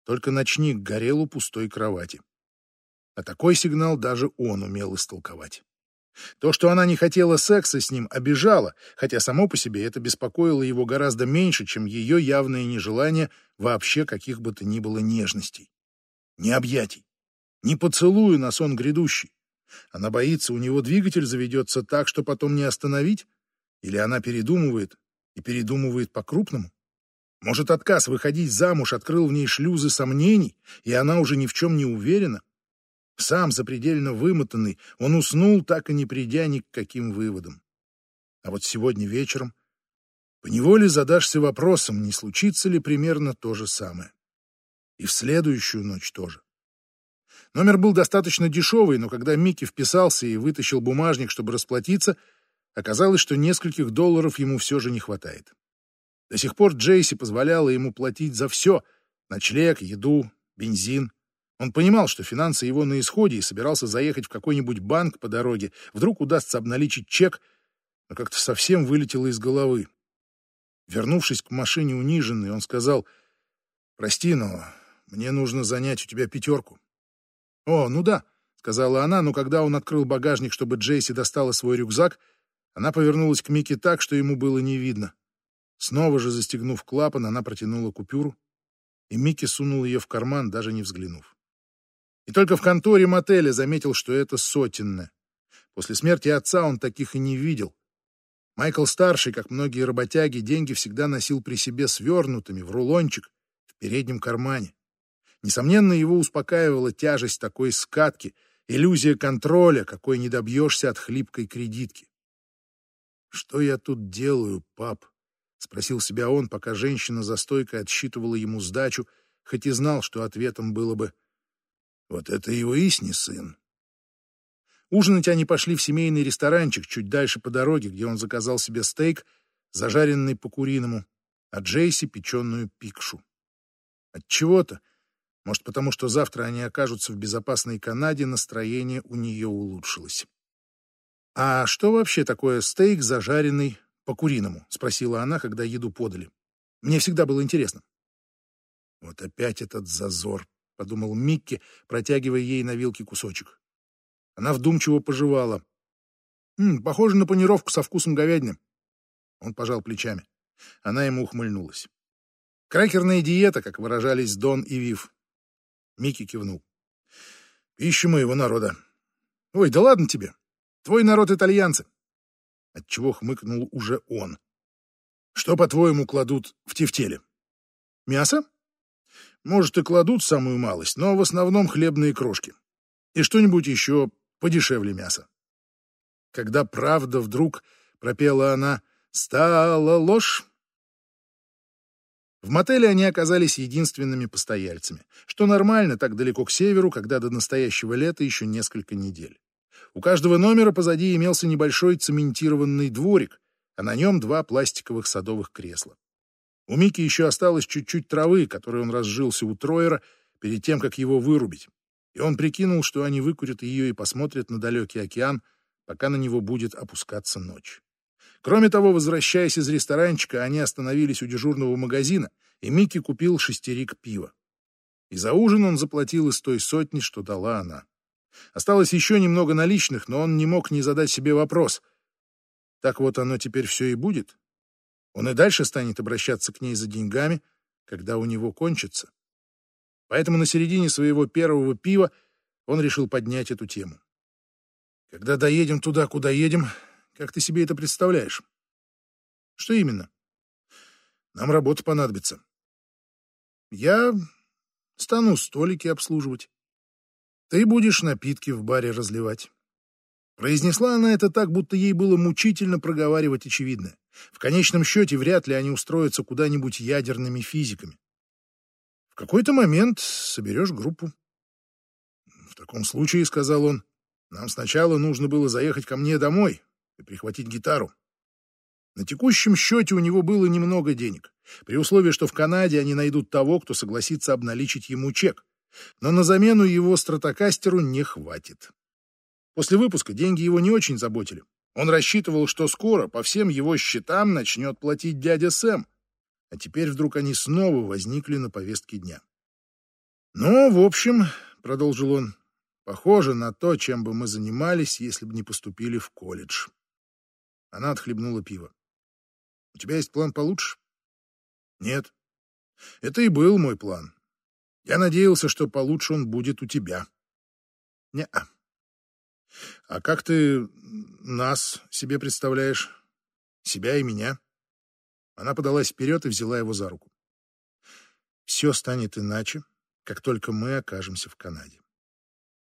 только ночник горел у пустой кровати. А такой сигнал даже он умел истолковать. То, что она не хотела секса с ним, обижало, хотя само по себе это беспокоило его гораздо меньше, чем ее явное нежелание вообще каких бы то ни было нежностей. Ни объятий, ни поцелую на сон грядущий. Она боится, у него двигатель заведется так, что потом не остановить? Или она передумывает, и передумывает по-крупному? Может, отказ выходить замуж открыл в ней шлюзы сомнений, и она уже ни в чем не уверена? Сам запредельно вымотанный, он уснул, так и не придя ни к каким выводам. А вот сегодня вечером поневоле задашься вопросом, не случится ли примерно то же самое. И в следующую ночь тоже. Номер был достаточно дешевый, но когда Микки вписался и вытащил бумажник, чтобы расплатиться, оказалось, что нескольких долларов ему все же не хватает. До сих пор Джейси позволяла ему платить за все — ночлег, еду, бензин. Он понимал, что финансы его на исходе и собирался заехать в какой-нибудь банк по дороге. Вдруг удастся обналичить чек, но как-то совсем вылетело из головы. Вернувшись к машине униженный, он сказал, «Прости, но мне нужно занять у тебя пятерку. «О, ну да», — сказала она, но когда он открыл багажник, чтобы Джейси достала свой рюкзак, она повернулась к Микки так, что ему было не видно. Снова же застегнув клапан, она протянула купюру, и Микки сунул ее в карман, даже не взглянув. И только в конторе мотеля заметил, что это сотенное. После смерти отца он таких и не видел. Майкл старший, как многие работяги, деньги всегда носил при себе свернутыми, в рулончик, в переднем кармане. Несомненно, его успокаивала тяжесть такой скатки, иллюзия контроля, какой не добьешься от хлипкой кредитки. «Что я тут делаю, пап?» — спросил себя он, пока женщина за стойкой отсчитывала ему сдачу, хоть и знал, что ответом было бы «Вот это его истинный сын». Ужинать они пошли в семейный ресторанчик чуть дальше по дороге, где он заказал себе стейк, зажаренный по-куриному, а Джейси — печеную пикшу. От чего то может, потому что завтра они окажутся в безопасной Канаде, настроение у нее улучшилось. «А что вообще такое стейк, зажаренный по-куриному?» — спросила она, когда еду подали. «Мне всегда было интересно». «Вот опять этот зазор», — подумал Микки, протягивая ей на вилке кусочек. Она вдумчиво пожевала. «М «Похоже на панировку со вкусом говядины». Он пожал плечами. Она ему ухмыльнулась. Кракерная диета, как выражались Дон и Вив. Микки кивнул. Пища моего народа. Ой, да ладно тебе. Твой народ итальянцы. Отчего хмыкнул уже он. Что, по-твоему, кладут в тефтеле? Мясо? Может, и кладут самую малость, но в основном хлебные крошки. И что-нибудь еще подешевле мяса. Когда правда вдруг, пропела она, стала ложь, в мотеле они оказались единственными постояльцами, что нормально так далеко к северу, когда до настоящего лета еще несколько недель. У каждого номера позади имелся небольшой цементированный дворик, а на нем два пластиковых садовых кресла. У Мики еще осталось чуть-чуть травы, которой он разжился у Троера, перед тем, как его вырубить, и он прикинул, что они выкурят ее и посмотрят на далекий океан, пока на него будет опускаться ночь. Кроме того, возвращаясь из ресторанчика, они остановились у дежурного магазина, и Микки купил шестерик пива. И за ужин он заплатил из той сотни, что дала она. Осталось еще немного наличных, но он не мог не задать себе вопрос. Так вот оно теперь все и будет. Он и дальше станет обращаться к ней за деньгами, когда у него кончится. Поэтому на середине своего первого пива он решил поднять эту тему. Когда доедем туда, куда едем, как ты себе это представляешь? Что именно? Нам работа понадобится. Я стану столики обслуживать. Ты будешь напитки в баре разливать. Произнесла она это так, будто ей было мучительно проговаривать очевидное. В конечном счете, вряд ли они устроятся куда-нибудь ядерными физиками. В какой-то момент соберешь группу. В таком случае, — сказал он, — нам сначала нужно было заехать ко мне домой и прихватить гитару. На текущем счете у него было немного денег, при условии, что в Канаде они найдут того, кто согласится обналичить ему чек. Но на замену его стратокастеру не хватит. После выпуска деньги его не очень заботили. Он рассчитывал, что скоро по всем его счетам начнет платить дядя Сэм. А теперь вдруг они снова возникли на повестке дня. «Ну, в общем, — продолжил он, — похоже на то, чем бы мы занимались, если бы не поступили в колледж». Она отхлебнула пиво. «У тебя есть план получше?» «Нет. Это и был мой план. Я надеялся, что получше он будет у тебя». «Не-а. А как ты нас себе представляешь? Себя и меня?» Она подалась вперед и взяла его за руку. «Все станет иначе, как только мы окажемся в Канаде».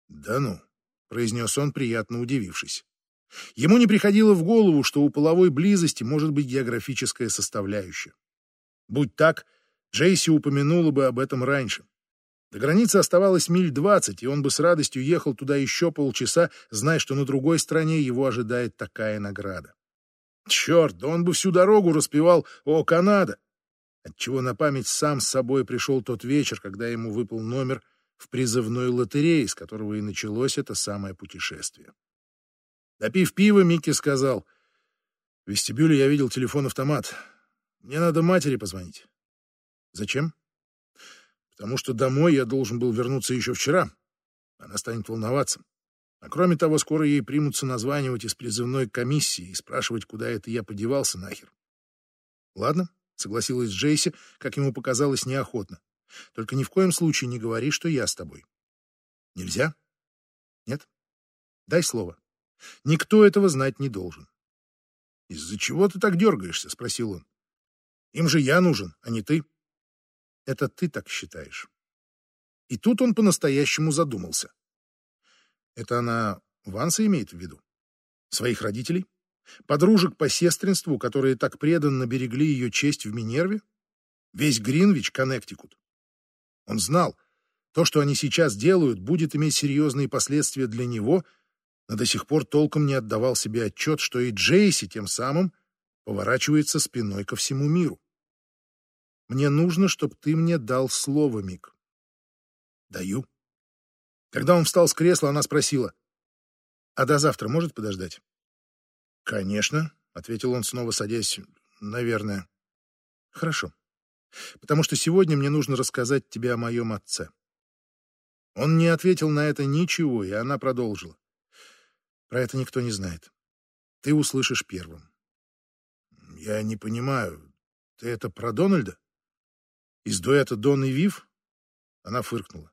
«Да ну», — произнес он, приятно удивившись. Ему не приходило в голову, что у половой близости может быть географическая составляющая. Будь так, Джейси упомянула бы об этом раньше. До границы оставалось миль двадцать, и он бы с радостью ехал туда еще полчаса, зная, что на другой стороне его ожидает такая награда. Черт, да он бы всю дорогу распевал «О, Канада!» Отчего на память сам с собой пришел тот вечер, когда ему выпал номер в призывной лотерее, с которого и началось это самое путешествие. Допив пива, Микки сказал, «В вестибюле я видел телефон-автомат. Мне надо матери позвонить». «Зачем?» «Потому что домой я должен был вернуться еще вчера. Она станет волноваться. А кроме того, скоро ей примутся названивать из призывной комиссии и спрашивать, куда это я подевался нахер». «Ладно», — согласилась Джейси, как ему показалось, неохотно. «Только ни в коем случае не говори, что я с тобой». «Нельзя?» «Нет?» «Дай слово». Никто этого знать не должен. «Из-за чего ты так дергаешься?» — спросил он. «Им же я нужен, а не ты». «Это ты так считаешь». И тут он по-настоящему задумался. Это она Ванса имеет в виду? Своих родителей? Подружек по сестринству, которые так преданно берегли ее честь в Минерве? Весь Гринвич, Коннектикут. Он знал, то, что они сейчас делают, будет иметь серьезные последствия для него — но до сих пор толком не отдавал себе отчет, что и Джейси тем самым поворачивается спиной ко всему миру. «Мне нужно, чтобы ты мне дал слово, Мик». «Даю». Когда он встал с кресла, она спросила, «А до завтра может подождать?» «Конечно», — ответил он, снова садясь, — «наверное». «Хорошо. Потому что сегодня мне нужно рассказать тебе о моем отце». Он не ответил на это ничего, и она продолжила. Про это никто не знает. Ты услышишь первым. Я не понимаю. Ты это про Дональда? Из дуэта Дон и Вив? Она фыркнула.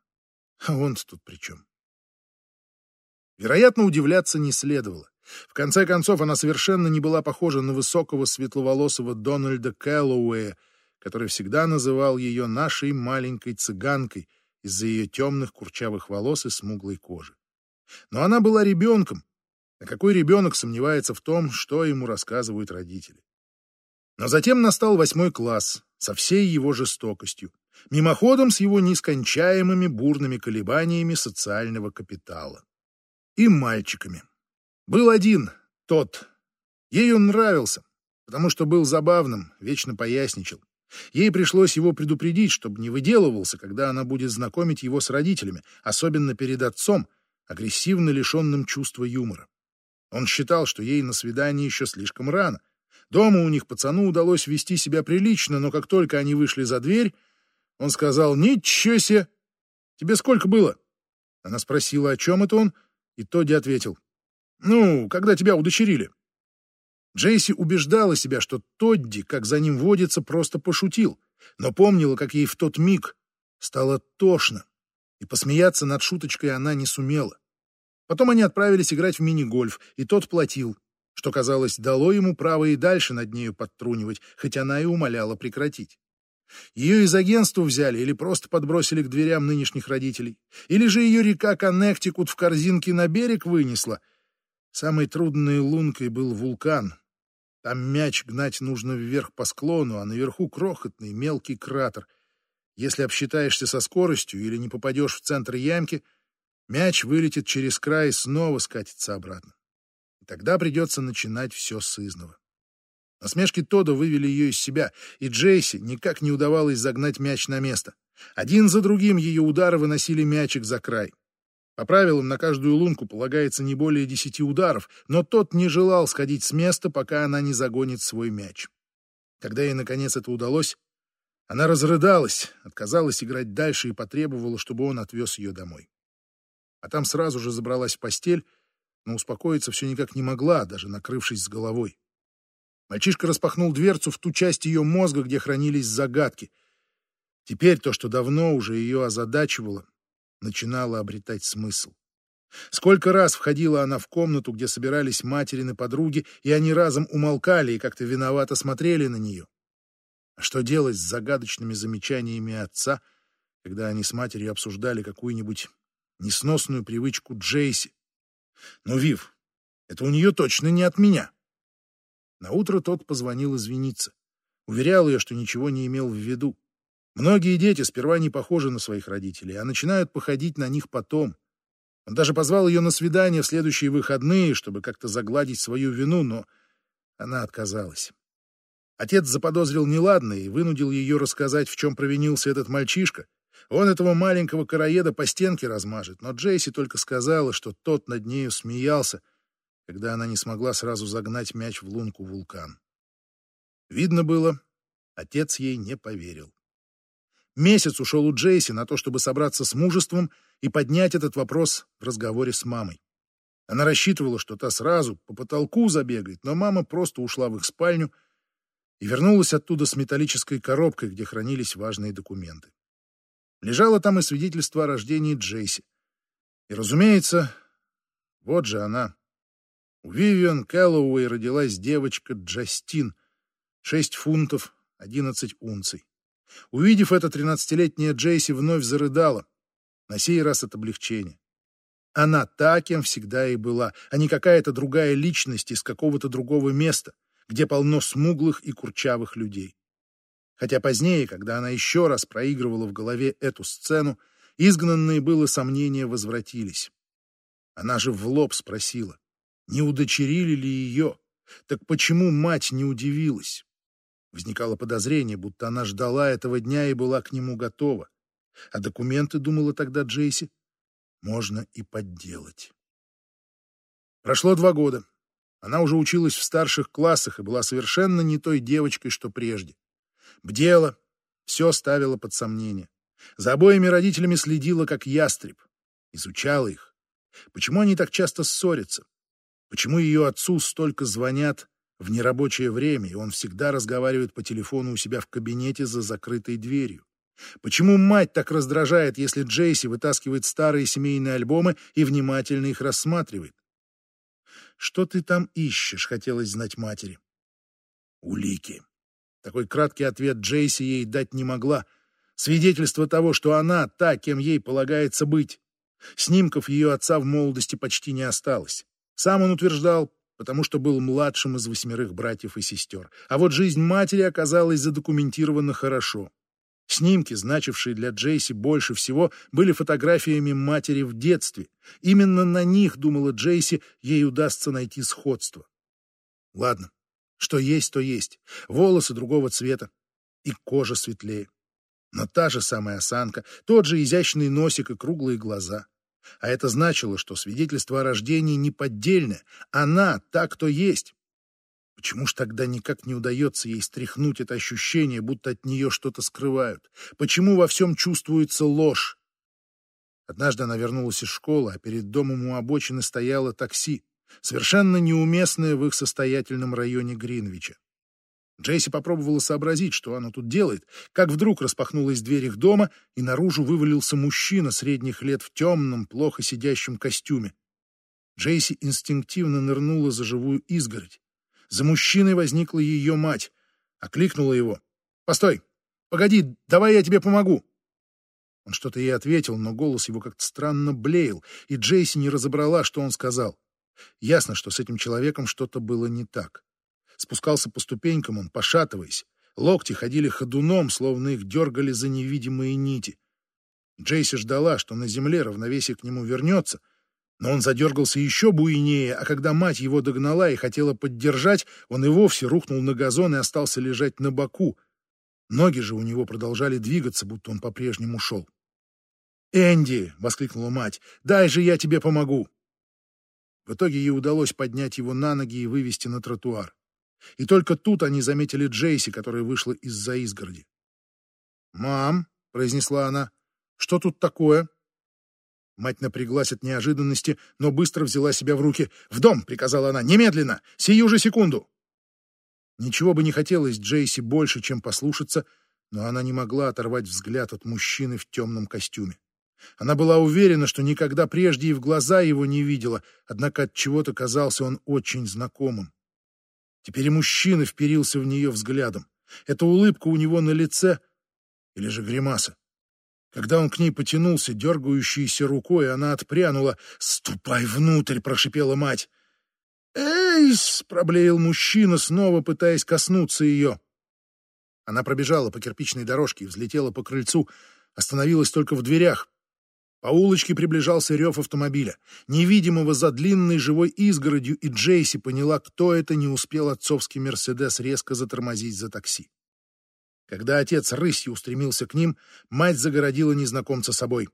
А он тут при чем? Вероятно, удивляться не следовало. В конце концов, она совершенно не была похожа на высокого светловолосого Дональда Кэллоуэя, который всегда называл ее нашей маленькой цыганкой из-за ее темных курчавых волос и смуглой кожи. Но она была ребенком, а какой ребенок сомневается в том, что ему рассказывают родители? Но затем настал восьмой класс со всей его жестокостью, мимоходом с его нескончаемыми бурными колебаниями социального капитала. И мальчиками. Был один, тот. Ей он нравился, потому что был забавным, вечно поясничал. Ей пришлось его предупредить, чтобы не выделывался, когда она будет знакомить его с родителями, особенно перед отцом, агрессивно лишенным чувства юмора. Он считал, что ей на свидание еще слишком рано. Дома у них пацану удалось вести себя прилично, но как только они вышли за дверь, он сказал «Ничего себе! Тебе сколько было?» Она спросила, о чем это он, и Тодди ответил «Ну, когда тебя удочерили». Джейси убеждала себя, что Тодди, как за ним водится, просто пошутил, но помнила, как ей в тот миг стало тошно, и посмеяться над шуточкой она не сумела. Потом они отправились играть в мини-гольф, и тот платил, что, казалось, дало ему право и дальше над нею подтрунивать, хоть она и умоляла прекратить. Ее из агентства взяли или просто подбросили к дверям нынешних родителей, или же ее река Коннектикут в корзинке на берег вынесла. Самой трудной лункой был вулкан. Там мяч гнать нужно вверх по склону, а наверху крохотный мелкий кратер. Если обсчитаешься со скоростью или не попадешь в центр ямки — Мяч вылетит через край и снова скатится обратно. И тогда придется начинать все с изного. Насмешки Тода вывели ее из себя, и Джейси никак не удавалось загнать мяч на место. Один за другим ее удары выносили мячик за край. По правилам, на каждую лунку полагается не более десяти ударов, но тот не желал сходить с места, пока она не загонит свой мяч. Когда ей, наконец, это удалось, она разрыдалась, отказалась играть дальше и потребовала, чтобы он отвез ее домой а там сразу же забралась в постель, но успокоиться все никак не могла, даже накрывшись с головой. Мальчишка распахнул дверцу в ту часть ее мозга, где хранились загадки. Теперь то, что давно уже ее озадачивало, начинало обретать смысл. Сколько раз входила она в комнату, где собирались материны подруги, и они разом умолкали и как-то виновато смотрели на нее. А что делать с загадочными замечаниями отца, когда они с матерью обсуждали какую-нибудь несносную привычку Джейси. Но, Вив, это у нее точно не от меня. Наутро тот позвонил извиниться. Уверял ее, что ничего не имел в виду. Многие дети сперва не похожи на своих родителей, а начинают походить на них потом. Он даже позвал ее на свидание в следующие выходные, чтобы как-то загладить свою вину, но она отказалась. Отец заподозрил неладное и вынудил ее рассказать, в чем провинился этот мальчишка, он этого маленького караеда по стенке размажет, но Джейси только сказала, что тот над нею смеялся, когда она не смогла сразу загнать мяч в лунку вулкан. Видно было, отец ей не поверил. Месяц ушел у Джейси на то, чтобы собраться с мужеством и поднять этот вопрос в разговоре с мамой. Она рассчитывала, что та сразу по потолку забегает, но мама просто ушла в их спальню и вернулась оттуда с металлической коробкой, где хранились важные документы. Лежало там и свидетельство о рождении Джейси. И, разумеется, вот же она. У Вивиан Кэллоуэй родилась девочка Джастин, 6 фунтов 11 унций. Увидев это, тринадцатилетняя Джейси вновь зарыдала, на сей раз от облегчения. Она та, кем всегда и была, а не какая-то другая личность из какого-то другого места, где полно смуглых и курчавых людей. Хотя позднее, когда она еще раз проигрывала в голове эту сцену, изгнанные было сомнения возвратились. Она же в лоб спросила, не удочерили ли ее, так почему мать не удивилась? Возникало подозрение, будто она ждала этого дня и была к нему готова. А документы, думала тогда Джейси, можно и подделать. Прошло два года. Она уже училась в старших классах и была совершенно не той девочкой, что прежде. Бдела, все ставила под сомнение. За обоими родителями следила, как ястреб. Изучала их. Почему они так часто ссорятся? Почему ее отцу столько звонят в нерабочее время, и он всегда разговаривает по телефону у себя в кабинете за закрытой дверью? Почему мать так раздражает, если Джейси вытаскивает старые семейные альбомы и внимательно их рассматривает? «Что ты там ищешь?» — хотелось знать матери. «Улики», такой краткий ответ Джейси ей дать не могла. Свидетельство того, что она та, кем ей полагается быть. Снимков ее отца в молодости почти не осталось. Сам он утверждал, потому что был младшим из восьмерых братьев и сестер. А вот жизнь матери оказалась задокументирована хорошо. Снимки, значившие для Джейси больше всего, были фотографиями матери в детстве. Именно на них, думала Джейси, ей удастся найти сходство. Ладно, что есть, то есть. Волосы другого цвета. и кожа светлее. Но та же самая осанка, тот же изящный носик и круглые глаза. А это значило, что свидетельство о рождении не поддельное. Она та, кто есть. Почему ж тогда никак не удается ей стряхнуть это ощущение, будто от нее что-то скрывают? Почему во всем чувствуется ложь? Однажды она вернулась из школы, а перед домом у обочины стояло такси, совершенно неуместное в их состоятельном районе Гринвича. Джейси попробовала сообразить, что оно тут делает, как вдруг распахнулась дверь их дома, и наружу вывалился мужчина средних лет в темном, плохо сидящем костюме. Джейси инстинктивно нырнула за живую изгородь. За мужчиной возникла ее мать. Окликнула его. «Постой! Погоди, давай я тебе помогу!» Он что-то ей ответил, но голос его как-то странно блеял, и Джейси не разобрала, что он сказал. Ясно, что с этим человеком что-то было не так. Спускался по ступенькам он, пошатываясь. Локти ходили ходуном, словно их дергали за невидимые нити. Джейси ждала, что на земле равновесие к нему вернется, но он задергался еще буйнее, а когда мать его догнала и хотела поддержать, он и вовсе рухнул на газон и остался лежать на боку. Ноги же у него продолжали двигаться, будто он по-прежнему шел. «Энди!» — воскликнула мать. «Дай же я тебе помогу!» В итоге ей удалось поднять его на ноги и вывести на тротуар. И только тут они заметили Джейси, которая вышла из-за изгороди. «Мам», — произнесла она, — «что тут такое?» Мать напряглась от неожиданности, но быстро взяла себя в руки. «В дом!» — приказала она. «Немедленно! Сию же секунду!» Ничего бы не хотелось Джейси больше, чем послушаться, но она не могла оторвать взгляд от мужчины в темном костюме. Она была уверена, что никогда прежде и в глаза его не видела, однако от чего-то казался он очень знакомым. Теперь и мужчина вперился в нее взглядом. Эта улыбка у него на лице или же гримаса. Когда он к ней потянулся, дергающейся рукой, она отпрянула. «Ступай внутрь!» — прошипела мать. «Эйс!» — проблеял мужчина, снова пытаясь коснуться ее. Она пробежала по кирпичной дорожке и взлетела по крыльцу, остановилась только в дверях. По улочке приближался рев автомобиля, невидимого за длинной живой изгородью, и Джейси поняла, кто это не успел отцовский «Мерседес» резко затормозить за такси. Когда отец рысью устремился к ним, мать загородила незнакомца собой.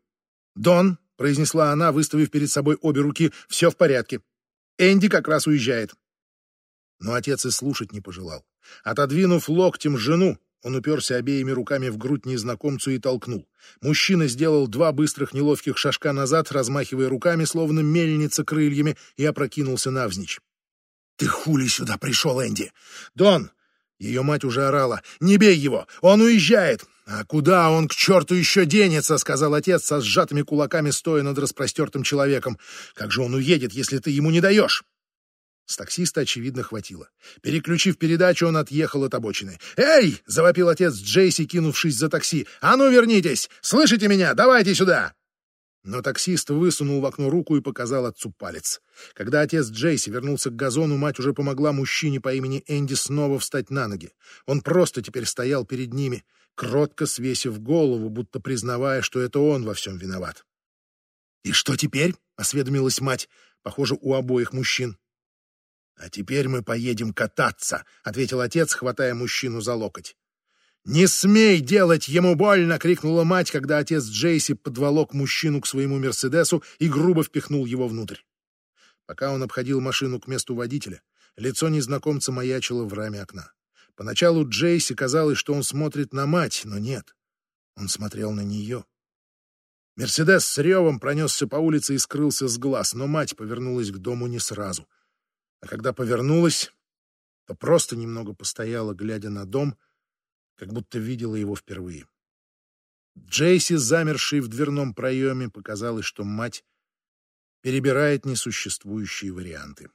«Дон», — произнесла она, выставив перед собой обе руки, — «все в порядке. Энди как раз уезжает». Но отец и слушать не пожелал. Отодвинув локтем жену, он уперся обеими руками в грудь незнакомцу и толкнул. Мужчина сделал два быстрых неловких шажка назад, размахивая руками, словно мельница крыльями, и опрокинулся навзничь. «Ты хули сюда пришел, Энди?» «Дон!» Ее мать уже орала. «Не бей его! Он уезжает!» «А куда он к черту еще денется?» — сказал отец со сжатыми кулаками, стоя над распростертым человеком. «Как же он уедет, если ты ему не даешь?» С таксиста, очевидно, хватило. Переключив передачу, он отъехал от обочины. «Эй!» — завопил отец Джейси, кинувшись за такси. «А ну, вернитесь! Слышите меня? Давайте сюда!» Но таксист высунул в окно руку и показал отцу палец. Когда отец Джейси вернулся к газону, мать уже помогла мужчине по имени Энди снова встать на ноги. Он просто теперь стоял перед ними, кротко свесив голову, будто признавая, что это он во всем виноват. «И что теперь?» — осведомилась мать, похоже, у обоих мужчин. «А теперь мы поедем кататься», — ответил отец, хватая мужчину за локоть. «Не смей делать ему больно!» — крикнула мать, когда отец Джейси подволок мужчину к своему «Мерседесу» и грубо впихнул его внутрь. Пока он обходил машину к месту водителя, лицо незнакомца маячило в раме окна. Поначалу Джейси казалось, что он смотрит на мать, но нет. Он смотрел на нее. Мерседес с ревом пронесся по улице и скрылся с глаз, но мать повернулась к дому не сразу — а когда повернулась, то просто немного постояла, глядя на дом, как будто видела его впервые. Джейси, замершей в дверном проеме, показалось, что мать перебирает несуществующие варианты.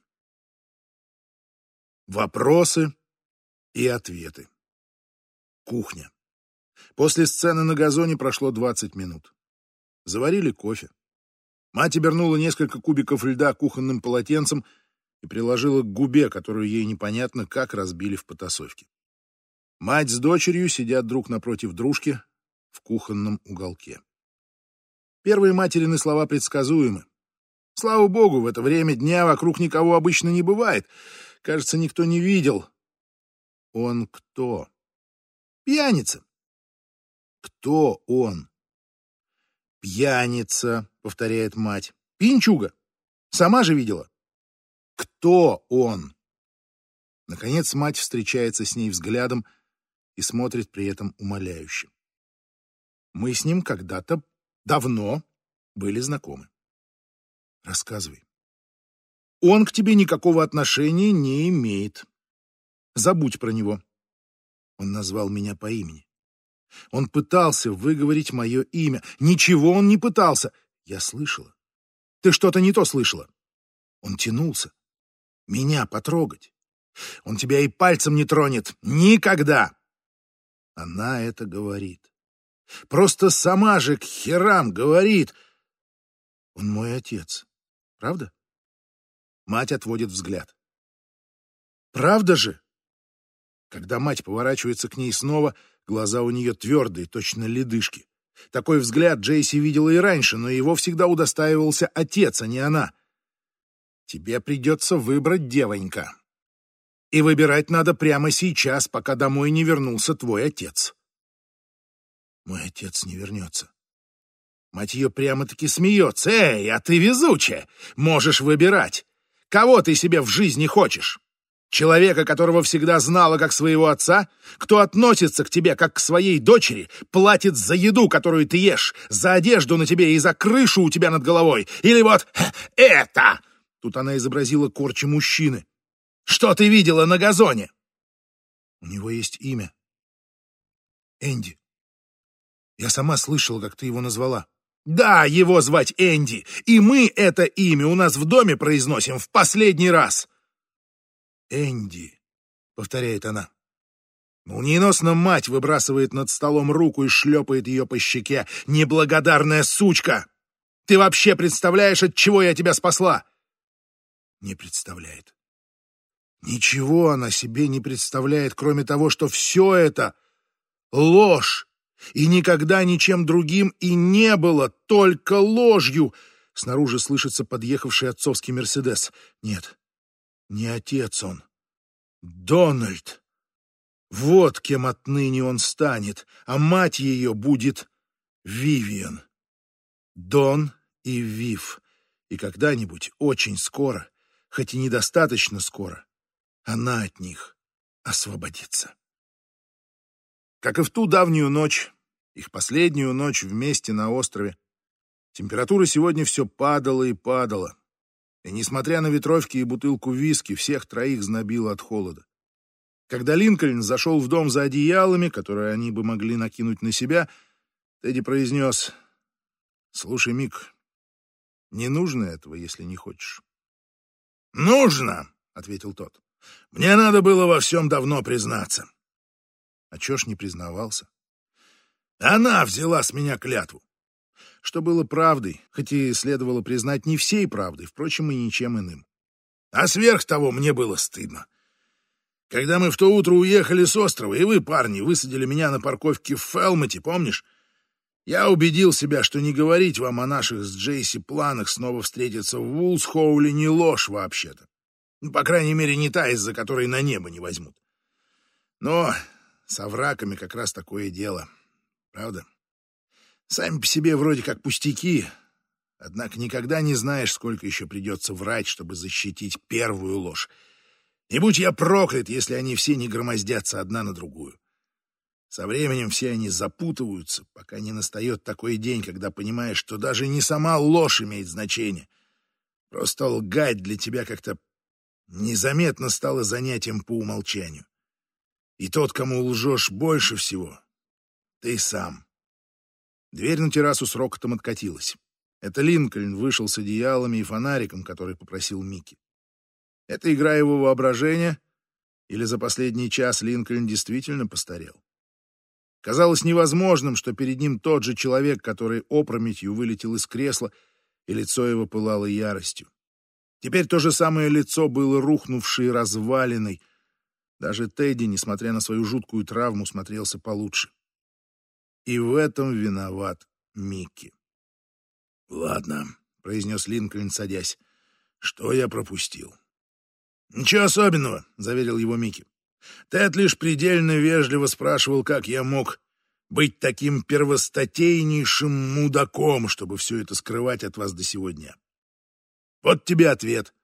Вопросы и ответы. Кухня. После сцены на газоне прошло 20 минут. Заварили кофе. Мать обернула несколько кубиков льда кухонным полотенцем и приложила к губе, которую ей непонятно как разбили в потасовке. Мать с дочерью сидят друг напротив дружки в кухонном уголке. Первые материны слова предсказуемы. Слава богу, в это время дня вокруг никого обычно не бывает. Кажется, никто не видел. Он кто? Пьяница. Кто он? Пьяница, повторяет мать. Пинчуга. Сама же видела. Кто он? Наконец мать встречается с ней взглядом и смотрит при этом умоляюще. Мы с ним когда-то давно были знакомы. Рассказывай. Он к тебе никакого отношения не имеет. Забудь про него. Он назвал меня по имени. Он пытался выговорить мое имя. Ничего он не пытался. Я слышала. Ты что-то не то слышала. Он тянулся. Меня потрогать. Он тебя и пальцем не тронет. Никогда. Она это говорит. Просто сама же к херам говорит. Он мой отец. Правда? Мать отводит взгляд. Правда же? Когда мать поворачивается к ней снова, глаза у нее твердые, точно ледышки. Такой взгляд Джейси видела и раньше, но его всегда удостаивался отец, а не она. Тебе придется выбрать, девонька. И выбирать надо прямо сейчас, пока домой не вернулся твой отец. Мой отец не вернется. Мать ее прямо-таки смеется. Эй, а ты везучая! Можешь выбирать. Кого ты себе в жизни хочешь? Человека, которого всегда знала как своего отца, кто относится к тебе как к своей дочери, платит за еду, которую ты ешь, за одежду на тебе и за крышу у тебя над головой. Или вот это!» Тут она изобразила корчи мужчины. «Что ты видела на газоне?» «У него есть имя. Энди. Я сама слышала, как ты его назвала». «Да, его звать Энди, и мы это имя у нас в доме произносим в последний раз». «Энди», — повторяет она. Молниеносно мать выбрасывает над столом руку и шлепает ее по щеке. «Неблагодарная сучка! Ты вообще представляешь, от чего я тебя спасла?» Не представляет. Ничего она себе не представляет, кроме того, что все это — ложь, и никогда ничем другим и не было, только ложью. Снаружи слышится подъехавший отцовский «Мерседес». Нет, не отец он. Дональд. Вот кем отныне он станет, а мать ее будет Вивиан. Дон и Вив. И когда-нибудь, очень скоро, хоть и недостаточно скоро, она от них освободится. Как и в ту давнюю ночь, их последнюю ночь вместе на острове, температура сегодня все падала и падала. И, несмотря на ветровки и бутылку виски, всех троих знобило от холода. Когда Линкольн зашел в дом за одеялами, которые они бы могли накинуть на себя, Тедди произнес, «Слушай, Мик, не нужно этого, если не хочешь». «Нужно!» — ответил тот. «Мне надо было во всем давно признаться». А чё ж не признавался? Она взяла с меня клятву что было правдой, хоть и следовало признать не всей правдой, впрочем, и ничем иным. А сверх того мне было стыдно. Когда мы в то утро уехали с острова, и вы, парни, высадили меня на парковке в Фелмете, помнишь? Я убедил себя, что не говорить вам о наших с Джейси планах снова встретиться в Вулсхоуле не ложь вообще-то. Ну, по крайней мере, не та, из-за которой на небо не возьмут. Но с овраками как раз такое дело. Правда? Сами по себе вроде как пустяки, однако никогда не знаешь, сколько еще придется врать, чтобы защитить первую ложь. И будь я проклят, если они все не громоздятся одна на другую. Со временем все они запутываются, пока не настает такой день, когда понимаешь, что даже не сама ложь имеет значение. Просто лгать для тебя как-то незаметно стало занятием по умолчанию. И тот, кому лжешь больше всего, ты сам. Дверь на террасу с рокотом откатилась. Это Линкольн вышел с одеялами и фонариком, который попросил Микки. Это игра его воображения, или за последний час Линкольн действительно постарел? Казалось невозможным, что перед ним тот же человек, который опрометью вылетел из кресла, и лицо его пылало яростью. Теперь то же самое лицо было рухнувшей развалиной. Даже Тедди, несмотря на свою жуткую травму, смотрелся получше. И в этом виноват Микки. «Ладно», — произнес Линкольн, садясь. «Что я пропустил?» «Ничего особенного», — заверил его Микки. Тед лишь предельно вежливо спрашивал, как я мог быть таким первостатейнейшим мудаком, чтобы все это скрывать от вас до сегодня. Вот тебе ответ.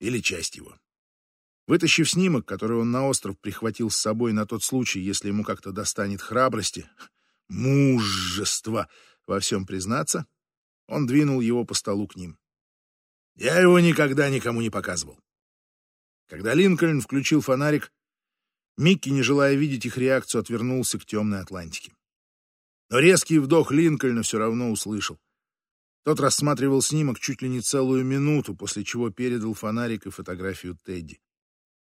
Или часть его. Вытащив снимок, который он на остров прихватил с собой на тот случай, если ему как-то достанет храбрости, мужества во всем признаться, он двинул его по столу к ним. Я его никогда никому не показывал. Когда Линкольн включил фонарик, Микки, не желая видеть их реакцию, отвернулся к темной Атлантике. Но резкий вдох Линкольна все равно услышал. Тот рассматривал снимок чуть ли не целую минуту, после чего передал фонарик и фотографию Тедди,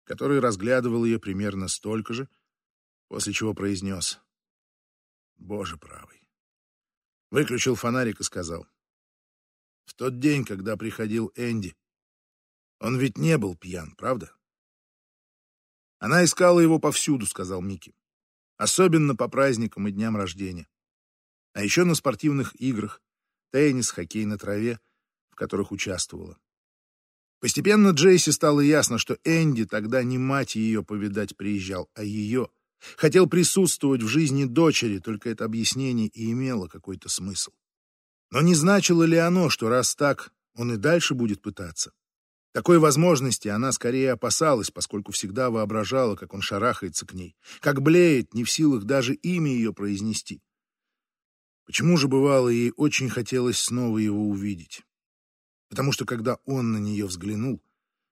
который разглядывал ее примерно столько же, после чего произнес «Боже правый». Выключил фонарик и сказал «В тот день, когда приходил Энди, он ведь не был пьян, правда?» Она искала его повсюду, сказал Микки. Особенно по праздникам и дням рождения. А еще на спортивных играх, теннис, хоккей на траве, в которых участвовала. Постепенно Джейси стало ясно, что Энди тогда не мать ее повидать приезжал, а ее. Хотел присутствовать в жизни дочери, только это объяснение и имело какой-то смысл. Но не значило ли оно, что раз так, он и дальше будет пытаться? Такой возможности она скорее опасалась, поскольку всегда воображала, как он шарахается к ней, как блеет, не в силах даже имя ее произнести. Почему же, бывало, ей очень хотелось снова его увидеть? Потому что, когда он на нее взглянул,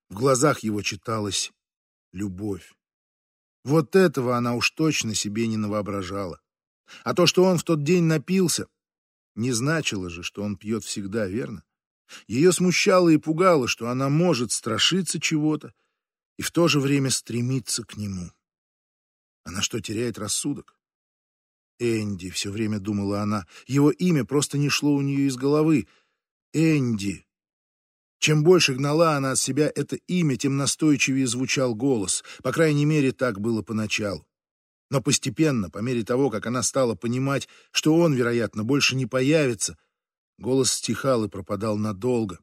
в глазах его читалась любовь. Вот этого она уж точно себе не навоображала. А то, что он в тот день напился, не значило же, что он пьет всегда, верно? Ее смущало и пугало, что она может страшиться чего-то и в то же время стремиться к нему. Она что, теряет рассудок? Энди, все время думала она. Его имя просто не шло у нее из головы. Энди. Чем больше гнала она от себя это имя, тем настойчивее звучал голос. По крайней мере, так было поначалу. Но постепенно, по мере того, как она стала понимать, что он, вероятно, больше не появится, Голос стихал и пропадал надолго,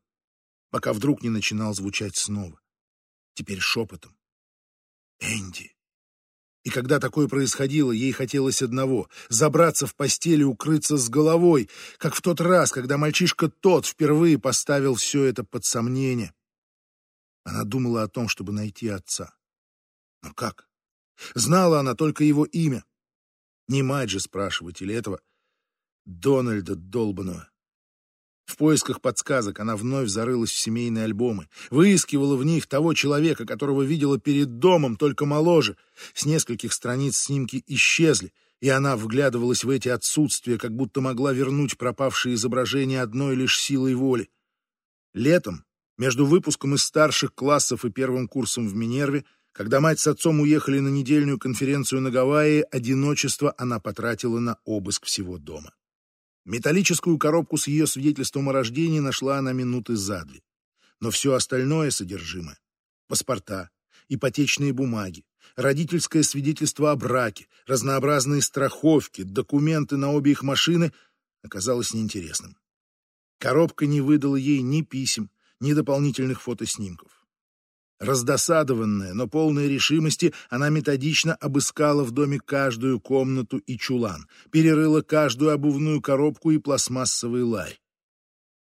пока вдруг не начинал звучать снова. Теперь шепотом. «Энди». И когда такое происходило, ей хотелось одного — забраться в постель и укрыться с головой, как в тот раз, когда мальчишка тот впервые поставил все это под сомнение. Она думала о том, чтобы найти отца. Но как? Знала она только его имя. Не мать же спрашивать или этого Дональда Долбанова. В поисках подсказок она вновь зарылась в семейные альбомы, выискивала в них того человека, которого видела перед домом, только моложе. С нескольких страниц снимки исчезли, и она вглядывалась в эти отсутствия, как будто могла вернуть пропавшие изображения одной лишь силой воли. Летом, между выпуском из старших классов и первым курсом в Минерве, когда мать с отцом уехали на недельную конференцию на Гавайи, одиночество она потратила на обыск всего дома. Металлическую коробку с ее свидетельством о рождении нашла она минуты за две. Но все остальное содержимое — паспорта, ипотечные бумаги, родительское свидетельство о браке, разнообразные страховки, документы на обе их машины — оказалось неинтересным. Коробка не выдала ей ни писем, ни дополнительных фотоснимков. Раздосадованная, но полная решимости, она методично обыскала в доме каждую комнату и чулан, перерыла каждую обувную коробку и пластмассовый ларь.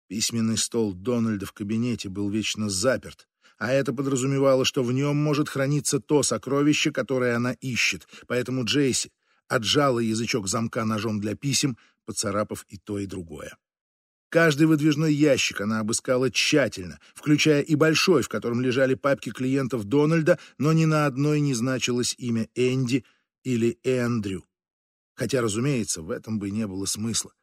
Письменный стол Дональда в кабинете был вечно заперт, а это подразумевало, что в нем может храниться то сокровище, которое она ищет, поэтому Джейси отжала язычок замка ножом для писем, поцарапав и то, и другое. Каждый выдвижной ящик она обыскала тщательно, включая и большой, в котором лежали папки клиентов Дональда, но ни на одной не значилось имя Энди или Эндрю. Хотя, разумеется, в этом бы не было смысла.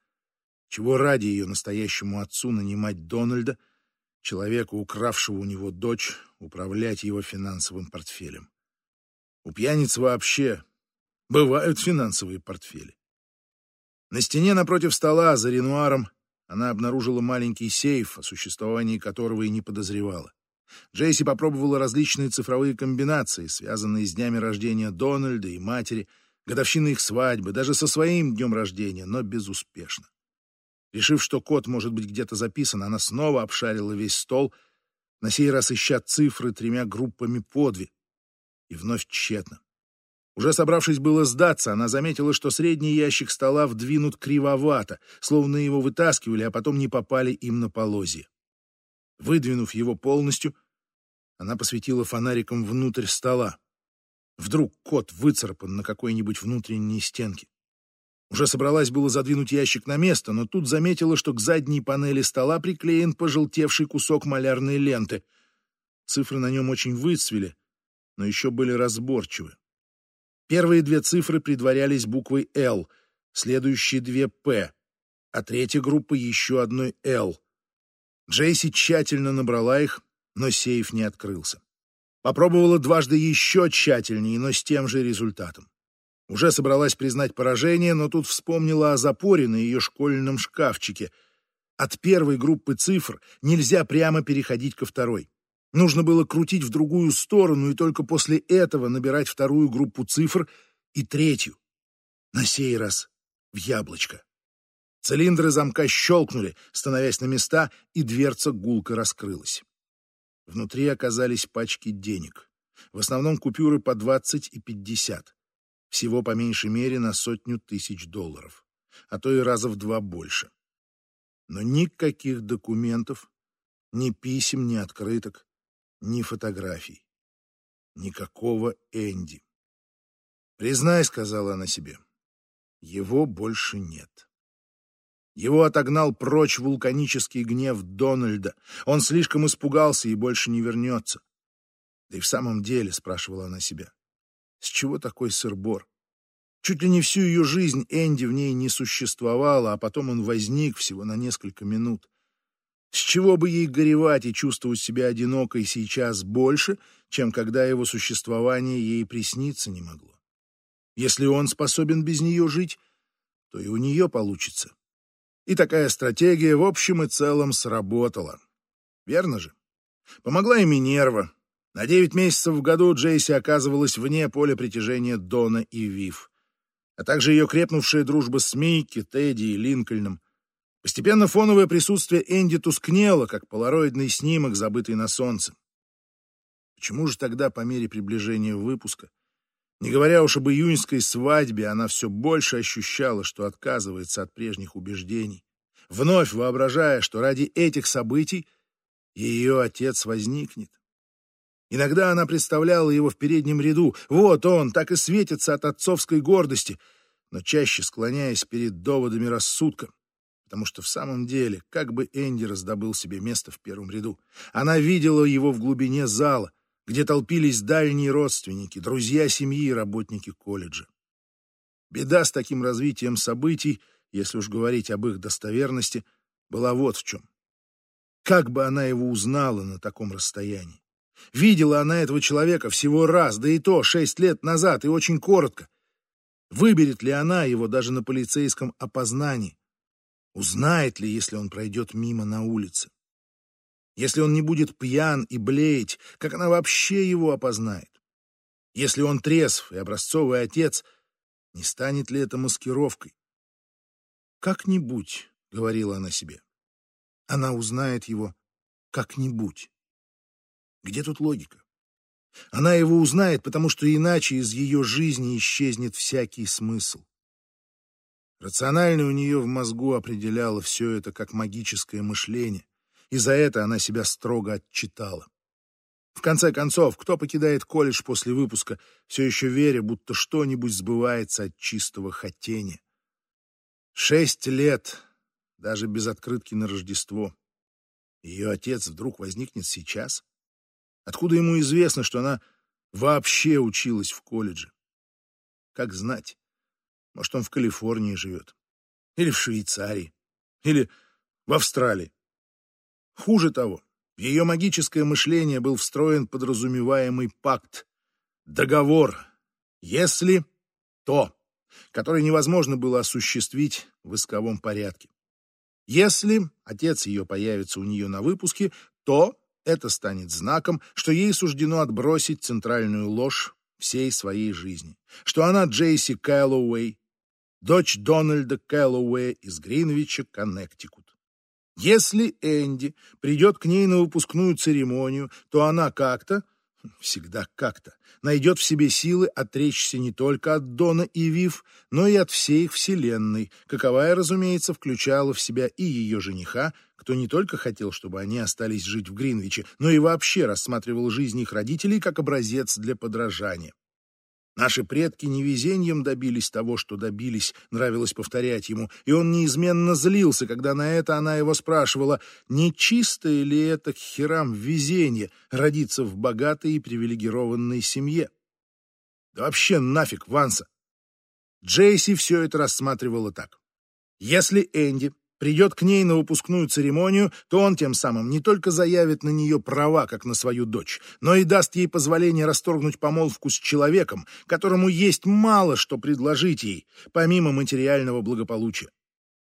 Чего ради ее настоящему отцу нанимать Дональда, человека, укравшего у него дочь, управлять его финансовым портфелем? У пьяниц вообще бывают финансовые портфели. На стене напротив стола за Ренуаром она обнаружила маленький сейф, о существовании которого и не подозревала. Джейси попробовала различные цифровые комбинации, связанные с днями рождения Дональда и матери, годовщины их свадьбы, даже со своим днем рождения, но безуспешно. Решив, что код может быть где-то записан, она снова обшарила весь стол, на сей раз ища цифры тремя группами по две. И вновь тщетно. Уже собравшись было сдаться, она заметила, что средний ящик стола вдвинут кривовато, словно его вытаскивали, а потом не попали им на полозье. Выдвинув его полностью, она посветила фонариком внутрь стола. Вдруг кот выцарапан на какой-нибудь внутренней стенке. Уже собралась было задвинуть ящик на место, но тут заметила, что к задней панели стола приклеен пожелтевший кусок малярной ленты. Цифры на нем очень выцвели, но еще были разборчивы. Первые две цифры предварялись буквой «Л», следующие две «П», а третья группа еще одной «Л». Джейси тщательно набрала их, но сейф не открылся. Попробовала дважды еще тщательнее, но с тем же результатом. Уже собралась признать поражение, но тут вспомнила о запоре на ее школьном шкафчике. От первой группы цифр нельзя прямо переходить ко второй. Нужно было крутить в другую сторону и только после этого набирать вторую группу цифр и третью. На сей раз в яблочко. Цилиндры замка щелкнули, становясь на места, и дверца гулко раскрылась. Внутри оказались пачки денег. В основном купюры по 20 и 50. Всего по меньшей мере на сотню тысяч долларов. А то и раза в два больше. Но никаких документов, ни писем, ни открыток, ни фотографий. Никакого Энди. «Признай», — сказала она себе, — «его больше нет». Его отогнал прочь вулканический гнев Дональда. Он слишком испугался и больше не вернется. Да и в самом деле, спрашивала она себя, с чего такой сыр-бор? Чуть ли не всю ее жизнь Энди в ней не существовало, а потом он возник всего на несколько минут. С чего бы ей горевать и чувствовать себя одинокой сейчас больше, чем когда его существование ей присниться не могло? Если он способен без нее жить, то и у нее получится. И такая стратегия в общем и целом сработала. Верно же? Помогла и Минерва. На девять месяцев в году Джейси оказывалась вне поля притяжения Дона и Вив, а также ее крепнувшая дружба с Микки, Тедди и Линкольном. Постепенно фоновое присутствие Энди тускнело, как полароидный снимок, забытый на солнце. Почему же тогда, по мере приближения выпуска, не говоря уж об июньской свадьбе, она все больше ощущала, что отказывается от прежних убеждений, вновь воображая, что ради этих событий ее отец возникнет. Иногда она представляла его в переднем ряду. Вот он, так и светится от отцовской гордости, но чаще склоняясь перед доводами рассудка. Потому что в самом деле, как бы Энди раздобыл себе место в первом ряду, она видела его в глубине зала, где толпились дальние родственники, друзья семьи и работники колледжа. Беда с таким развитием событий, если уж говорить об их достоверности, была вот в чем. Как бы она его узнала на таком расстоянии? Видела она этого человека всего раз, да и то шесть лет назад, и очень коротко. Выберет ли она его даже на полицейском опознании? Узнает ли, если он пройдет мимо на улице? Если он не будет пьян и блеять, как она вообще его опознает? Если он трезв и образцовый отец, не станет ли это маскировкой? «Как-нибудь», — говорила она себе. Она узнает его как-нибудь. Где тут логика? Она его узнает, потому что иначе из ее жизни исчезнет всякий смысл. Рационально у нее в мозгу определяло все это как магическое мышление, и за это она себя строго отчитала. В конце концов, кто покидает колледж после выпуска, все еще веря, будто что-нибудь сбывается от чистого хотения? Шесть лет, даже без открытки на Рождество. Ее отец вдруг возникнет сейчас? Откуда ему известно, что она вообще училась в колледже? Как знать? Может, он в Калифорнии живет. Или в Швейцарии. Или в Австралии. Хуже того, в ее магическое мышление был встроен подразумеваемый пакт, договор, если то, который невозможно было осуществить в исковом порядке. Если отец ее появится у нее на выпуске, то это станет знаком, что ей суждено отбросить центральную ложь всей своей жизни, что она Джейси Кэллоуэй, дочь Дональда Кэллоуэя из Гринвича, Коннектикут. Если Энди придет к ней на выпускную церемонию, то она как-то, Всегда как-то. Найдет в себе силы отречься не только от Дона и Вив, но и от всей их вселенной, каковая, разумеется, включала в себя и ее жениха, кто не только хотел, чтобы они остались жить в Гринвиче, но и вообще рассматривал жизнь их родителей как образец для подражания. Наши предки невезением добились того, что добились, нравилось повторять ему, и он неизменно злился, когда на это она его спрашивала, не чистое ли это к херам везение родиться в богатой и привилегированной семье. Да вообще нафиг, Ванса. Джейси все это рассматривала так. Если Энди придет к ней на выпускную церемонию, то он тем самым не только заявит на нее права, как на свою дочь, но и даст ей позволение расторгнуть помолвку с человеком, которому есть мало что предложить ей, помимо материального благополучия.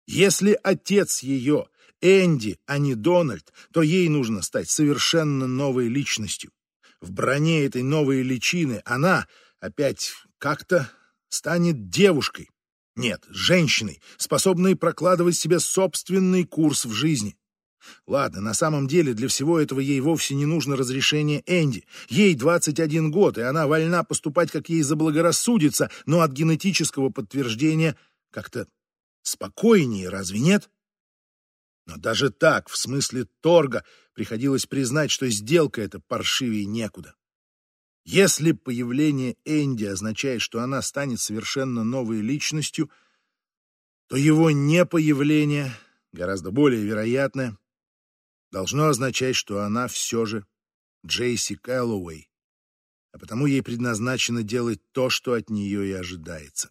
Если отец ее Энди, а не Дональд, то ей нужно стать совершенно новой личностью. В броне этой новой личины она опять как-то станет девушкой, нет, женщиной, способной прокладывать себе собственный курс в жизни. Ладно, на самом деле для всего этого ей вовсе не нужно разрешение Энди. Ей 21 год, и она вольна поступать, как ей заблагорассудится, но от генетического подтверждения как-то спокойнее, разве нет? Но даже так, в смысле торга, приходилось признать, что сделка эта паршивее некуда. Если появление Энди означает, что она станет совершенно новой личностью, то его непоявление, гораздо более вероятное, должно означать, что она все же Джейси Кэллоуэй, а потому ей предназначено делать то, что от нее и ожидается.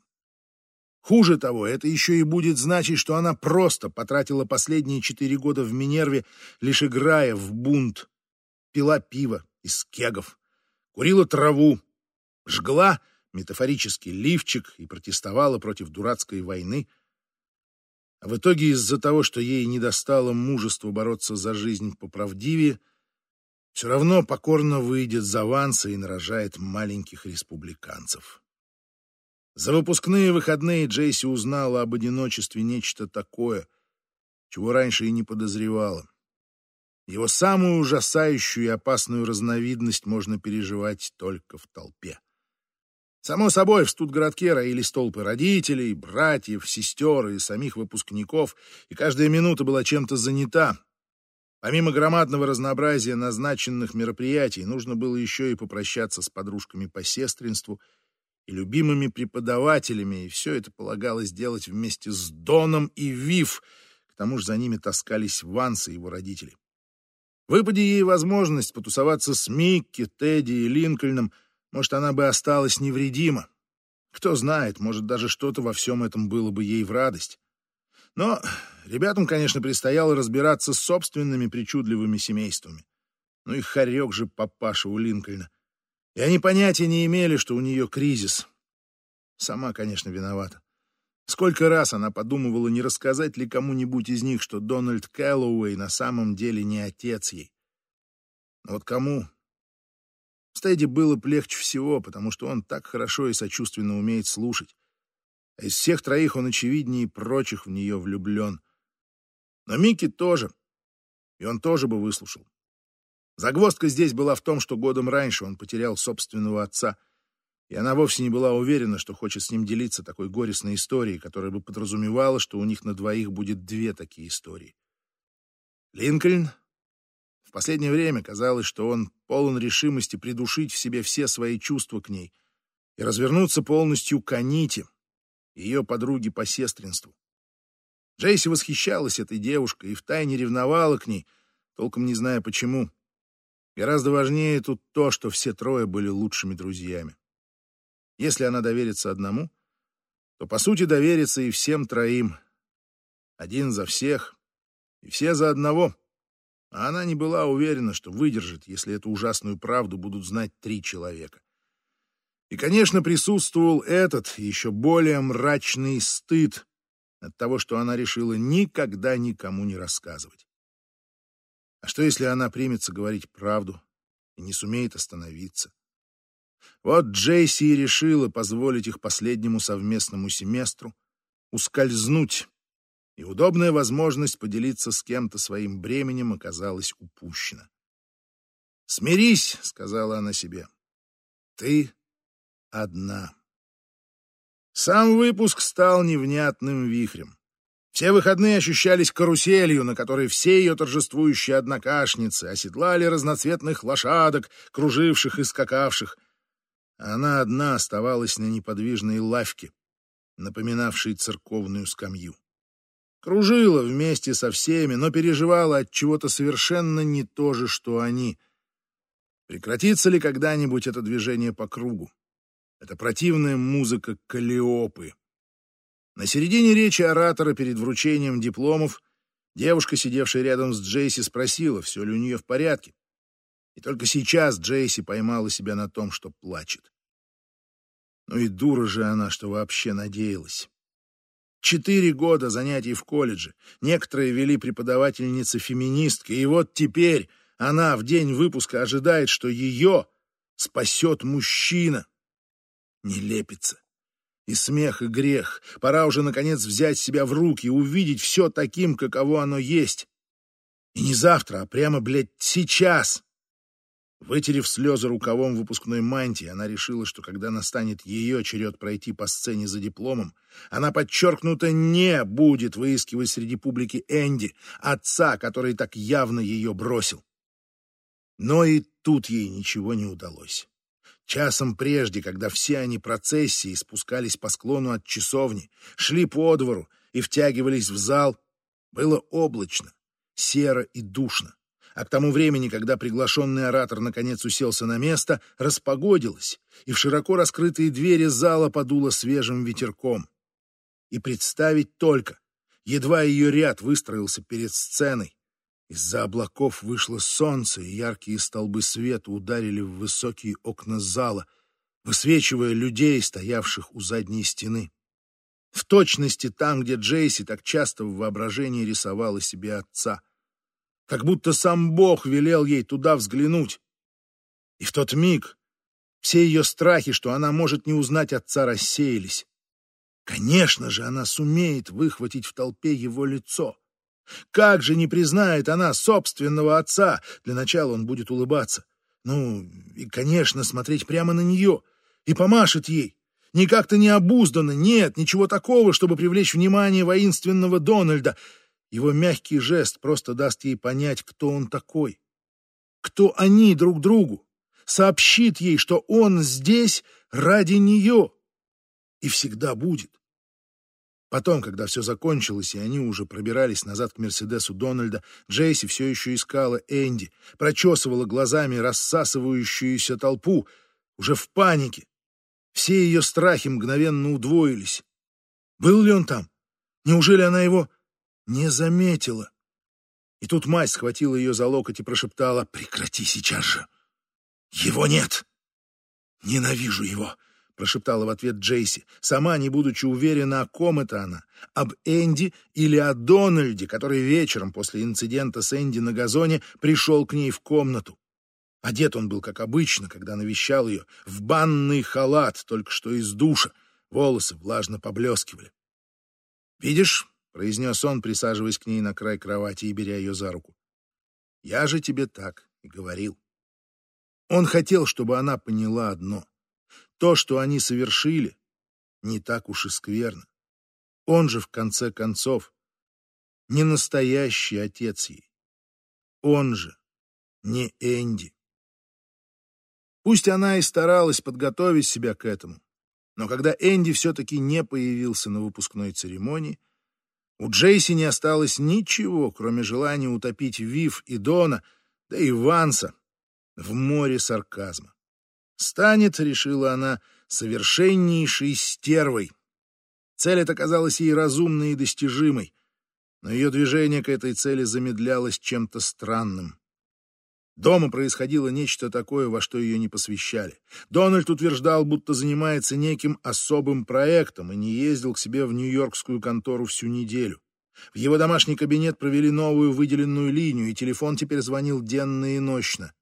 Хуже того, это еще и будет значить, что она просто потратила последние четыре года в Минерве, лишь играя в бунт, пила пиво из кегов, курила траву, жгла метафорический лифчик и протестовала против дурацкой войны. А в итоге из-за того, что ей не достало мужества бороться за жизнь поправдивее, все равно покорно выйдет за Ванса и нарожает маленьких республиканцев. За выпускные выходные Джейси узнала об одиночестве нечто такое, чего раньше и не подозревала. Его самую ужасающую и опасную разновидность можно переживать только в толпе. Само собой, в студгородке роились толпы родителей, братьев, сестер и самих выпускников, и каждая минута была чем-то занята. Помимо громадного разнообразия назначенных мероприятий, нужно было еще и попрощаться с подружками по сестринству и любимыми преподавателями, и все это полагалось делать вместе с Доном и Вив, к тому же за ними таскались Ванс и его родители. Выпади ей возможность потусоваться с Микки, Тедди и Линкольном, может, она бы осталась невредима. Кто знает, может, даже что-то во всем этом было бы ей в радость. Но ребятам, конечно, предстояло разбираться с собственными причудливыми семействами. Ну и хорек же папаша у Линкольна. И они понятия не имели, что у нее кризис. Сама, конечно, виновата. Сколько раз она подумывала, не рассказать ли кому-нибудь из них, что Дональд Кэллоуэй на самом деле не отец ей. Но вот кому? Стэдди было легче всего, потому что он так хорошо и сочувственно умеет слушать. А из всех троих он очевиднее прочих в нее влюблен. Но Микки тоже. И он тоже бы выслушал. Загвоздка здесь была в том, что годом раньше он потерял собственного отца — и она вовсе не была уверена, что хочет с ним делиться такой горестной историей, которая бы подразумевала, что у них на двоих будет две такие истории. Линкольн в последнее время казалось, что он полон решимости придушить в себе все свои чувства к ней и развернуться полностью к Аните, ее подруге по сестринству. Джейси восхищалась этой девушкой и втайне ревновала к ней, толком не зная почему. Гораздо важнее тут то, что все трое были лучшими друзьями. Если она доверится одному, то, по сути, доверится и всем троим. Один за всех и все за одного. А она не была уверена, что выдержит, если эту ужасную правду будут знать три человека. И, конечно, присутствовал этот, еще более мрачный стыд от того, что она решила никогда никому не рассказывать. А что, если она примется говорить правду и не сумеет остановиться? Вот Джейси и решила позволить их последнему совместному семестру ускользнуть, и удобная возможность поделиться с кем-то своим бременем оказалась упущена. «Смирись», — сказала она себе. «Ты одна». Сам выпуск стал невнятным вихрем. Все выходные ощущались каруселью, на которой все ее торжествующие однокашницы оседлали разноцветных лошадок, круживших и скакавших. Она одна оставалась на неподвижной лавке, напоминавшей церковную скамью. Кружила вместе со всеми, но переживала от чего-то совершенно не то же, что они. Прекратится ли когда-нибудь это движение по кругу? Это противная музыка Калиопы. На середине речи оратора перед вручением дипломов девушка, сидевшая рядом с Джейси, спросила, все ли у нее в порядке. И только сейчас Джейси поймала себя на том, что плачет. Ну и дура же она, что вообще надеялась. Четыре года занятий в колледже. Некоторые вели преподавательницы-феминистки. И вот теперь она в день выпуска ожидает, что ее спасет мужчина. Не лепится. И смех, и грех. Пора уже, наконец, взять себя в руки увидеть все таким, каково оно есть. И не завтра, а прямо, блядь, сейчас. Вытерев слезы рукавом выпускной мантии, она решила, что когда настанет ее черед пройти по сцене за дипломом, она подчеркнуто не будет выискивать среди публики Энди, отца, который так явно ее бросил. Но и тут ей ничего не удалось. Часом прежде, когда все они процессии спускались по склону от часовни, шли по двору и втягивались в зал, было облачно, серо и душно а к тому времени, когда приглашенный оратор наконец уселся на место, распогодилось, и в широко раскрытые двери зала подуло свежим ветерком. И представить только, едва ее ряд выстроился перед сценой, из-за облаков вышло солнце, и яркие столбы света ударили в высокие окна зала, высвечивая людей, стоявших у задней стены. В точности там, где Джейси так часто в воображении рисовала себе отца — как будто сам Бог велел ей туда взглянуть. И в тот миг все ее страхи, что она может не узнать отца, рассеялись. Конечно же, она сумеет выхватить в толпе его лицо. Как же не признает она собственного отца? Для начала он будет улыбаться. Ну, и, конечно, смотреть прямо на нее. И помашет ей. Не как-то необузданно, нет, ничего такого, чтобы привлечь внимание воинственного Дональда — его мягкий жест просто даст ей понять, кто он такой. Кто они друг другу. Сообщит ей, что он здесь ради нее. И всегда будет. Потом, когда все закончилось, и они уже пробирались назад к Мерседесу Дональда, Джейси все еще искала Энди, прочесывала глазами рассасывающуюся толпу, уже в панике. Все ее страхи мгновенно удвоились. Был ли он там? Неужели она его не заметила. И тут мать схватила ее за локоть и прошептала «Прекрати сейчас же! Его нет! Ненавижу его!» прошептала в ответ Джейси, сама не будучи уверена, о ком это она, об Энди или о Дональде, который вечером после инцидента с Энди на газоне пришел к ней в комнату. Одет он был, как обычно, когда навещал ее, в банный халат, только что из душа, волосы влажно поблескивали. «Видишь, произнес он, присаживаясь к ней на край кровати и беря ее за руку. Я же тебе так и говорил. Он хотел, чтобы она поняла одно. То, что они совершили, не так уж и скверно. Он же, в конце концов, не настоящий отец ей. Он же не Энди. Пусть она и старалась подготовить себя к этому, но когда Энди все-таки не появился на выпускной церемонии, у Джейси не осталось ничего, кроме желания утопить Вив и Дона, да и Ванса в море сарказма. Станет, решила она, совершеннейшей стервой. Цель эта казалась ей разумной и достижимой, но ее движение к этой цели замедлялось чем-то странным. Дома происходило нечто такое, во что ее не посвящали. Дональд утверждал, будто занимается неким особым проектом и не ездил к себе в нью-йоркскую контору всю неделю. В его домашний кабинет провели новую выделенную линию, и телефон теперь звонил денно и ночно.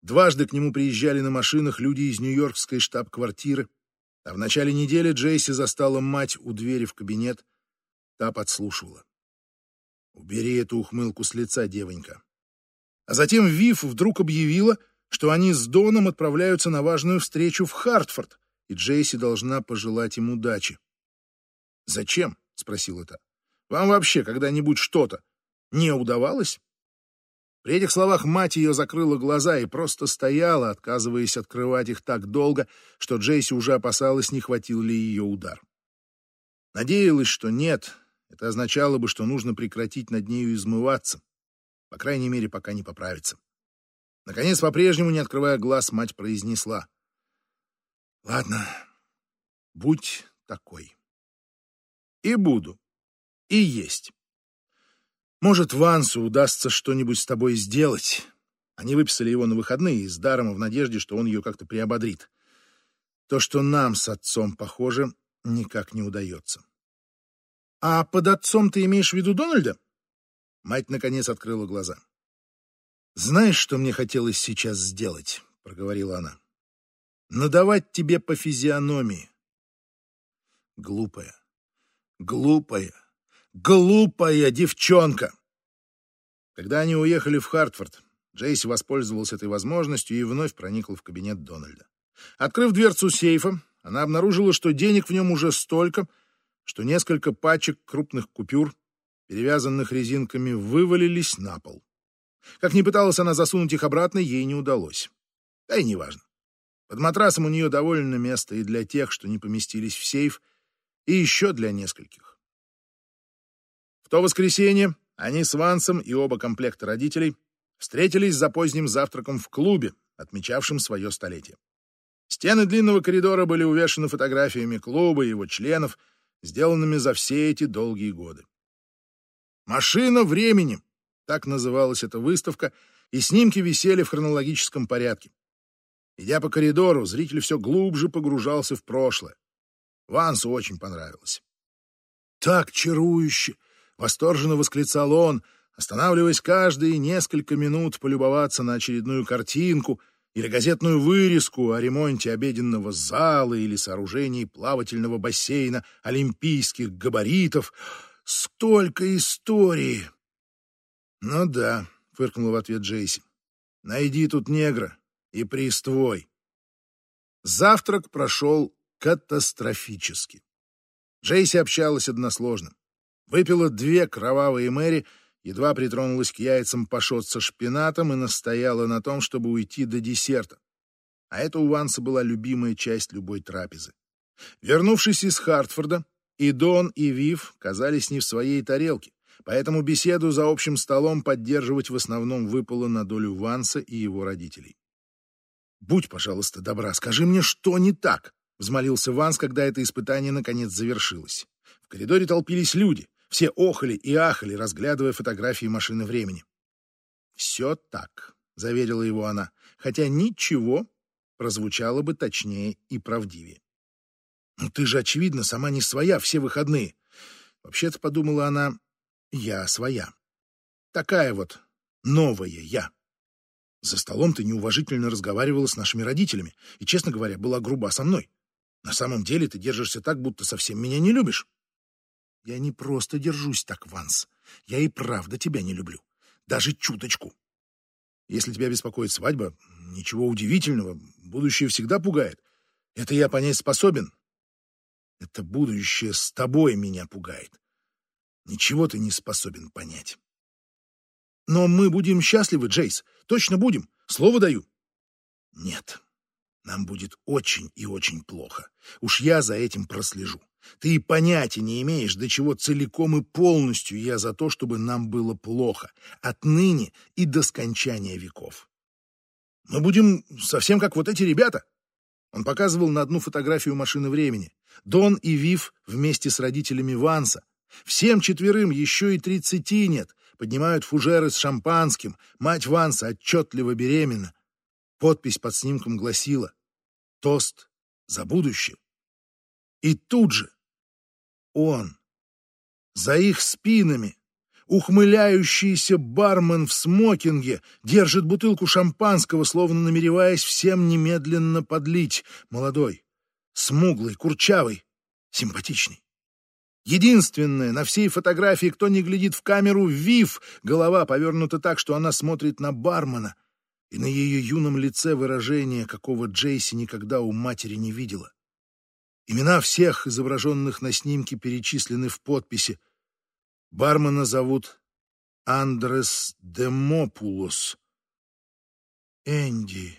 Дважды к нему приезжали на машинах люди из нью-йоркской штаб-квартиры, а в начале недели Джейси застала мать у двери в кабинет. Та подслушивала. «Убери эту ухмылку с лица, девонька. А затем Вив вдруг объявила, что они с Доном отправляются на важную встречу в Хартфорд, и Джейси должна пожелать им удачи. «Зачем?» — спросил это. «Вам вообще когда-нибудь что-то не удавалось?» При этих словах мать ее закрыла глаза и просто стояла, отказываясь открывать их так долго, что Джейси уже опасалась, не хватил ли ее удар. Надеялась, что нет, это означало бы, что нужно прекратить над нею измываться, по крайней мере, пока не поправится. Наконец, по-прежнему, не открывая глаз, мать произнесла. «Ладно, будь такой. И буду. И есть». Может, Вансу удастся что-нибудь с тобой сделать. Они выписали его на выходные с даром в надежде, что он ее как-то приободрит. То, что нам с отцом, похоже, никак не удается. А под отцом ты имеешь в виду Дональда? Мать, наконец, открыла глаза. «Знаешь, что мне хотелось сейчас сделать?» — проговорила она. «Надавать тебе по физиономии. Глупая, глупая, Глупая девчонка! Когда они уехали в Хартфорд, Джейси воспользовался этой возможностью и вновь проникла в кабинет Дональда. Открыв дверцу сейфа, она обнаружила, что денег в нем уже столько, что несколько пачек крупных купюр, перевязанных резинками, вывалились на пол. Как ни пыталась она засунуть их обратно, ей не удалось. Да и неважно. Под матрасом у нее довольно места и для тех, что не поместились в сейф, и еще для нескольких то воскресенье они с Вансом и оба комплекта родителей встретились за поздним завтраком в клубе, отмечавшем свое столетие. Стены длинного коридора были увешаны фотографиями клуба и его членов, сделанными за все эти долгие годы. «Машина времени» — так называлась эта выставка, и снимки висели в хронологическом порядке. Идя по коридору, зритель все глубже погружался в прошлое. Вансу очень понравилось. «Так чарующе!» Восторженно восклицал он, останавливаясь каждые несколько минут полюбоваться на очередную картинку или газетную вырезку о ремонте обеденного зала или сооружении плавательного бассейна олимпийских габаритов. Столько истории! Ну да, фыркнул в ответ Джейси. Найди тут негра и приствой. Завтрак прошел катастрофически. Джейси общалась односложно. Выпила две кровавые Мэри, едва притронулась к яйцам пашот со шпинатом и настояла на том, чтобы уйти до десерта. А это у Ванса была любимая часть любой трапезы. Вернувшись из Хартфорда, и Дон, и Вив казались не в своей тарелке, поэтому беседу за общим столом поддерживать в основном выпало на долю Ванса и его родителей. «Будь, пожалуйста, добра, скажи мне, что не так?» — взмолился Ванс, когда это испытание наконец завершилось. В коридоре толпились люди. Все охали и ахали, разглядывая фотографии машины времени. «Все так», — заверила его она, хотя ничего прозвучало бы точнее и правдивее. «Ну ты же, очевидно, сама не своя все выходные». Вообще-то, подумала она, я своя. Такая вот новая я. За столом ты неуважительно разговаривала с нашими родителями и, честно говоря, была груба со мной. На самом деле ты держишься так, будто совсем меня не любишь. Я не просто держусь так, Ванс. Я и правда тебя не люблю. Даже чуточку. Если тебя беспокоит свадьба, ничего удивительного. Будущее всегда пугает. Это я понять способен. Это будущее с тобой меня пугает. Ничего ты не способен понять. Но мы будем счастливы, Джейс. Точно будем. Слово даю. Нет. Нам будет очень и очень плохо. Уж я за этим прослежу. Ты и понятия не имеешь, до чего целиком и полностью я за то, чтобы нам было плохо, отныне и до скончания веков. Мы будем совсем как вот эти ребята. Он показывал на одну фотографию машины времени. Дон и Вив вместе с родителями Ванса. Всем четверым еще и тридцати нет. Поднимают фужеры с шампанским. Мать Ванса отчетливо беременна. Подпись под снимком гласила «Тост за будущее». И тут же он, за их спинами, ухмыляющийся бармен в смокинге держит бутылку шампанского, словно намереваясь всем немедленно подлить. Молодой, смуглый, курчавый, симпатичный. Единственное, на всей фотографии, кто не глядит в камеру, Вив, голова повернута так, что она смотрит на бармена, и на ее юном лице выражение, какого Джейси никогда у матери не видела. Имена всех, изображенных на снимке, перечислены в подписи. Бармена зовут Андрес Демопулос. Энди.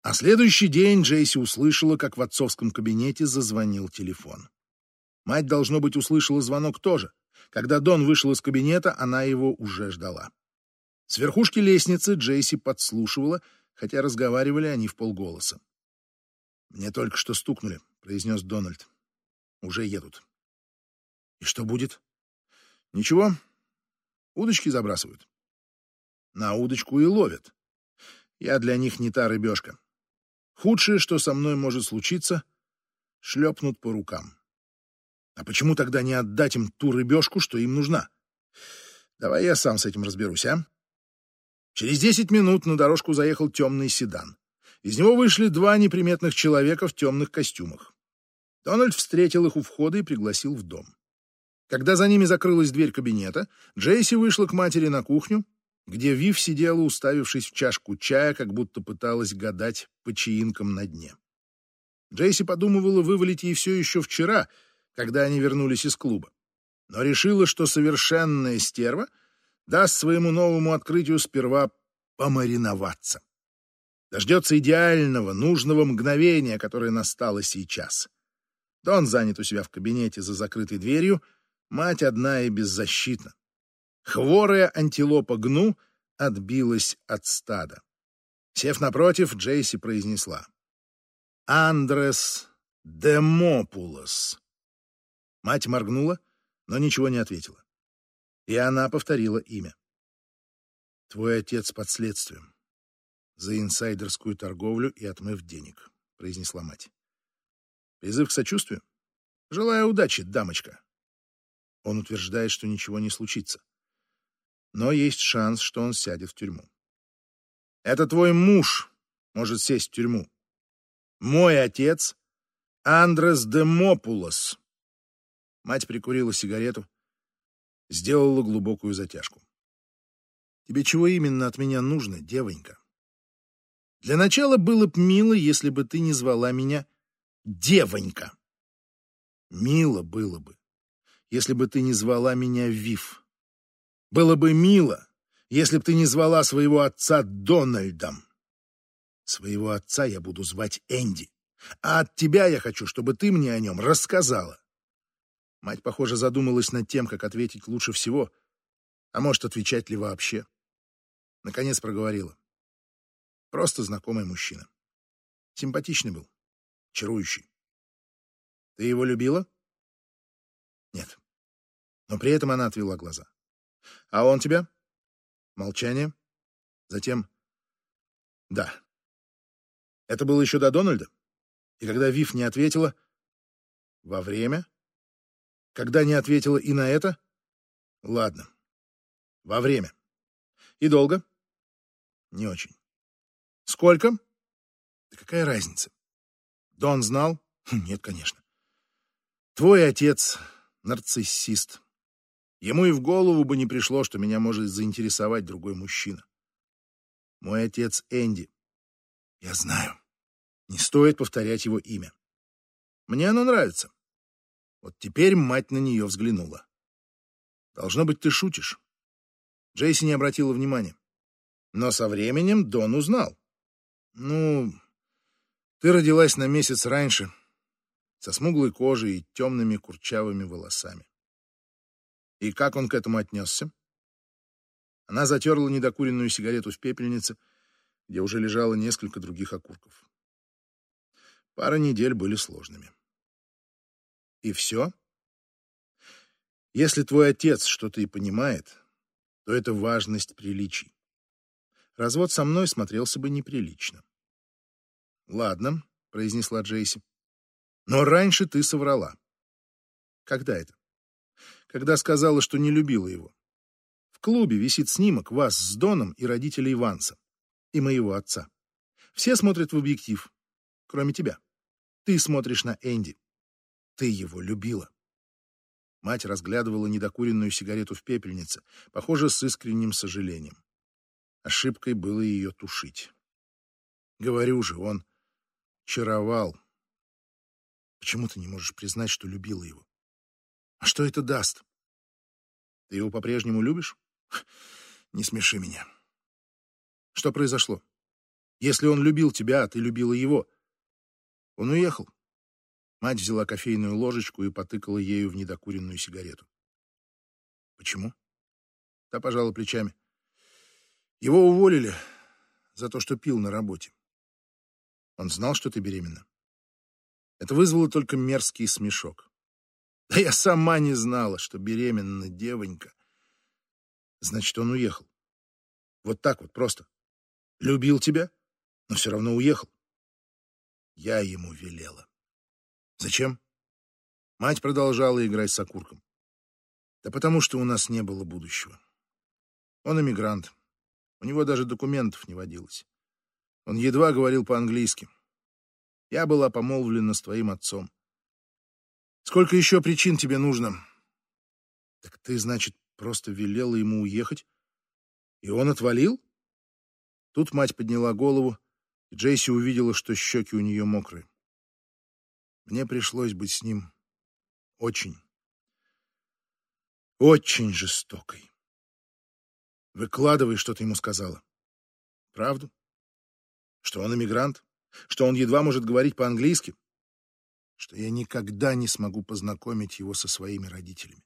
А следующий день Джейси услышала, как в отцовском кабинете зазвонил телефон. Мать, должно быть, услышала звонок тоже. Когда Дон вышел из кабинета, она его уже ждала. С верхушки лестницы Джейси подслушивала, хотя разговаривали они в полголоса. «Мне только что стукнули», — произнес Дональд. «Уже едут». «И что будет?» «Ничего. Удочки забрасывают». «На удочку и ловят. Я для них не та рыбешка. Худшее, что со мной может случиться, шлепнут по рукам. А почему тогда не отдать им ту рыбешку, что им нужна? Давай я сам с этим разберусь, а? Через десять минут на дорожку заехал темный седан. Из него вышли два неприметных человека в темных костюмах. Дональд встретил их у входа и пригласил в дом. Когда за ними закрылась дверь кабинета, Джейси вышла к матери на кухню где Вив сидела, уставившись в чашку чая, как будто пыталась гадать по чаинкам на дне. Джейси подумывала вывалить ей все еще вчера, когда они вернулись из клуба, но решила, что совершенная стерва даст своему новому открытию сперва помариноваться. Дождется идеального, нужного мгновения, которое настало сейчас. Дон занят у себя в кабинете за закрытой дверью, мать одна и беззащитна. Хворая антилопа Гну отбилась от стада. Сев напротив, Джейси произнесла. «Андрес Демопулос». Мать моргнула, но ничего не ответила. И она повторила имя. «Твой отец под следствием. За инсайдерскую торговлю и отмыв денег», — произнесла мать. «Призыв к сочувствию? Желаю удачи, дамочка». Он утверждает, что ничего не случится но есть шанс, что он сядет в тюрьму. Это твой муж может сесть в тюрьму. Мой отец — Андрес Демопулос. Мать прикурила сигарету, сделала глубокую затяжку. Тебе чего именно от меня нужно, девонька? Для начала было б мило, если бы ты не звала меня девонька. Мило было бы, если бы ты не звала меня Вив. Было бы мило, если б ты не звала своего отца Дональдом. Своего отца я буду звать Энди, а от тебя я хочу, чтобы ты мне о нем рассказала. Мать, похоже, задумалась над тем, как ответить лучше всего, а может, отвечать ли вообще. Наконец проговорила. Просто знакомый мужчина. Симпатичный был, чарующий. Ты его любила? Нет. Но при этом она отвела глаза. А он тебя? Молчание. Затем да. Это было еще до Дональда? И когда Вив не ответила, во время? Когда не ответила и на это? Ладно. Во время. И долго? Не очень. Сколько? Да какая разница? Дон знал? Хм, нет, конечно. Твой отец нарциссист. Ему и в голову бы не пришло, что меня может заинтересовать другой мужчина. Мой отец Энди. Я знаю. Не стоит повторять его имя. Мне оно нравится. Вот теперь мать на нее взглянула. Должно быть, ты шутишь. Джейси не обратила внимания. Но со временем Дон узнал. Ну, ты родилась на месяц раньше, со смуглой кожей и темными курчавыми волосами. И как он к этому отнесся? Она затерла недокуренную сигарету в пепельнице, где уже лежало несколько других окурков. Пара недель были сложными. И все? Если твой отец что-то и понимает, то это важность приличий. Развод со мной смотрелся бы неприлично. «Ладно», — произнесла Джейси. «Но раньше ты соврала. Когда это?» Когда сказала, что не любила его. В клубе висит снимок вас с Доном и родителей Иванса, и моего отца. Все смотрят в объектив, кроме тебя. Ты смотришь на Энди. Ты его любила. Мать разглядывала недокуренную сигарету в пепельнице, похоже, с искренним сожалением. Ошибкой было ее тушить. Говорю же, он чаровал. Почему ты не можешь признать, что любила его? А что это даст? Ты его по-прежнему любишь? Не смеши меня. Что произошло? Если он любил тебя, а ты любила его. Он уехал. Мать взяла кофейную ложечку и потыкала ею в недокуренную сигарету. Почему? Та пожала плечами. Его уволили за то, что пил на работе. Он знал, что ты беременна. Это вызвало только мерзкий смешок. Да я сама не знала, что беременна девонька. Значит, он уехал. Вот так вот просто. Любил тебя, но все равно уехал. Я ему велела. Зачем? Мать продолжала играть с окурком. Да потому что у нас не было будущего. Он эмигрант. У него даже документов не водилось. Он едва говорил по-английски. Я была помолвлена с твоим отцом. Сколько еще причин тебе нужно? Так ты, значит, просто велела ему уехать? И он отвалил? Тут мать подняла голову, и Джейси увидела, что щеки у нее мокрые. Мне пришлось быть с ним очень, очень жестокой. Выкладывай, что ты ему сказала. Правду? Что он эмигрант? Что он едва может говорить по-английски? Что я никогда не смогу познакомить его со своими родителями?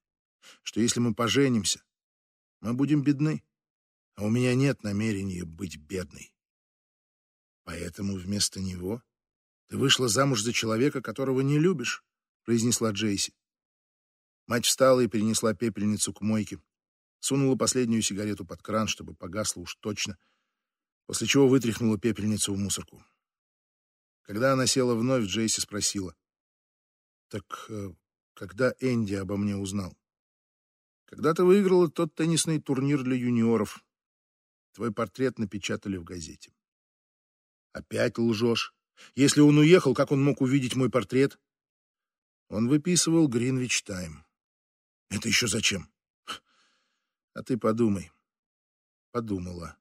Что если мы поженимся, мы будем бедны? А у меня нет намерения быть бедной. Поэтому вместо него ты вышла замуж за человека, которого не любишь, произнесла Джейси. Мать встала и перенесла пепельницу к мойке, сунула последнюю сигарету под кран, чтобы погасла уж точно, после чего вытряхнула пепельницу в мусорку. Когда она села вновь, Джейси спросила. «Так э, когда Энди обо мне узнал?» «Когда ты выиграла тот теннисный турнир для юниоров. Твой портрет напечатали в газете». «Опять лжешь. Если он уехал, как он мог увидеть мой портрет?» Он выписывал Гринвич Тайм. «Это еще зачем?» А ты подумай. Подумала.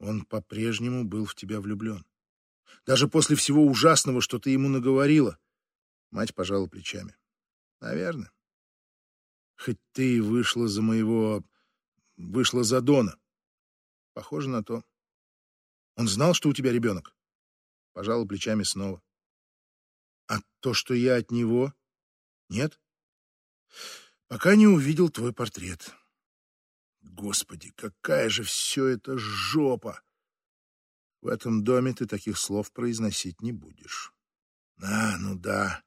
Он по-прежнему был в тебя влюблен. Даже после всего ужасного, что ты ему наговорила. Мать пожала плечами. Наверное. Хоть ты и вышла за моего... Вышла за Дона. Похоже на то. Он знал, что у тебя ребенок? Пожала плечами снова. А то, что я от него... Нет? Пока не увидел твой портрет. Господи, какая же все это жопа! В этом доме ты таких слов произносить не будешь. А, ну да.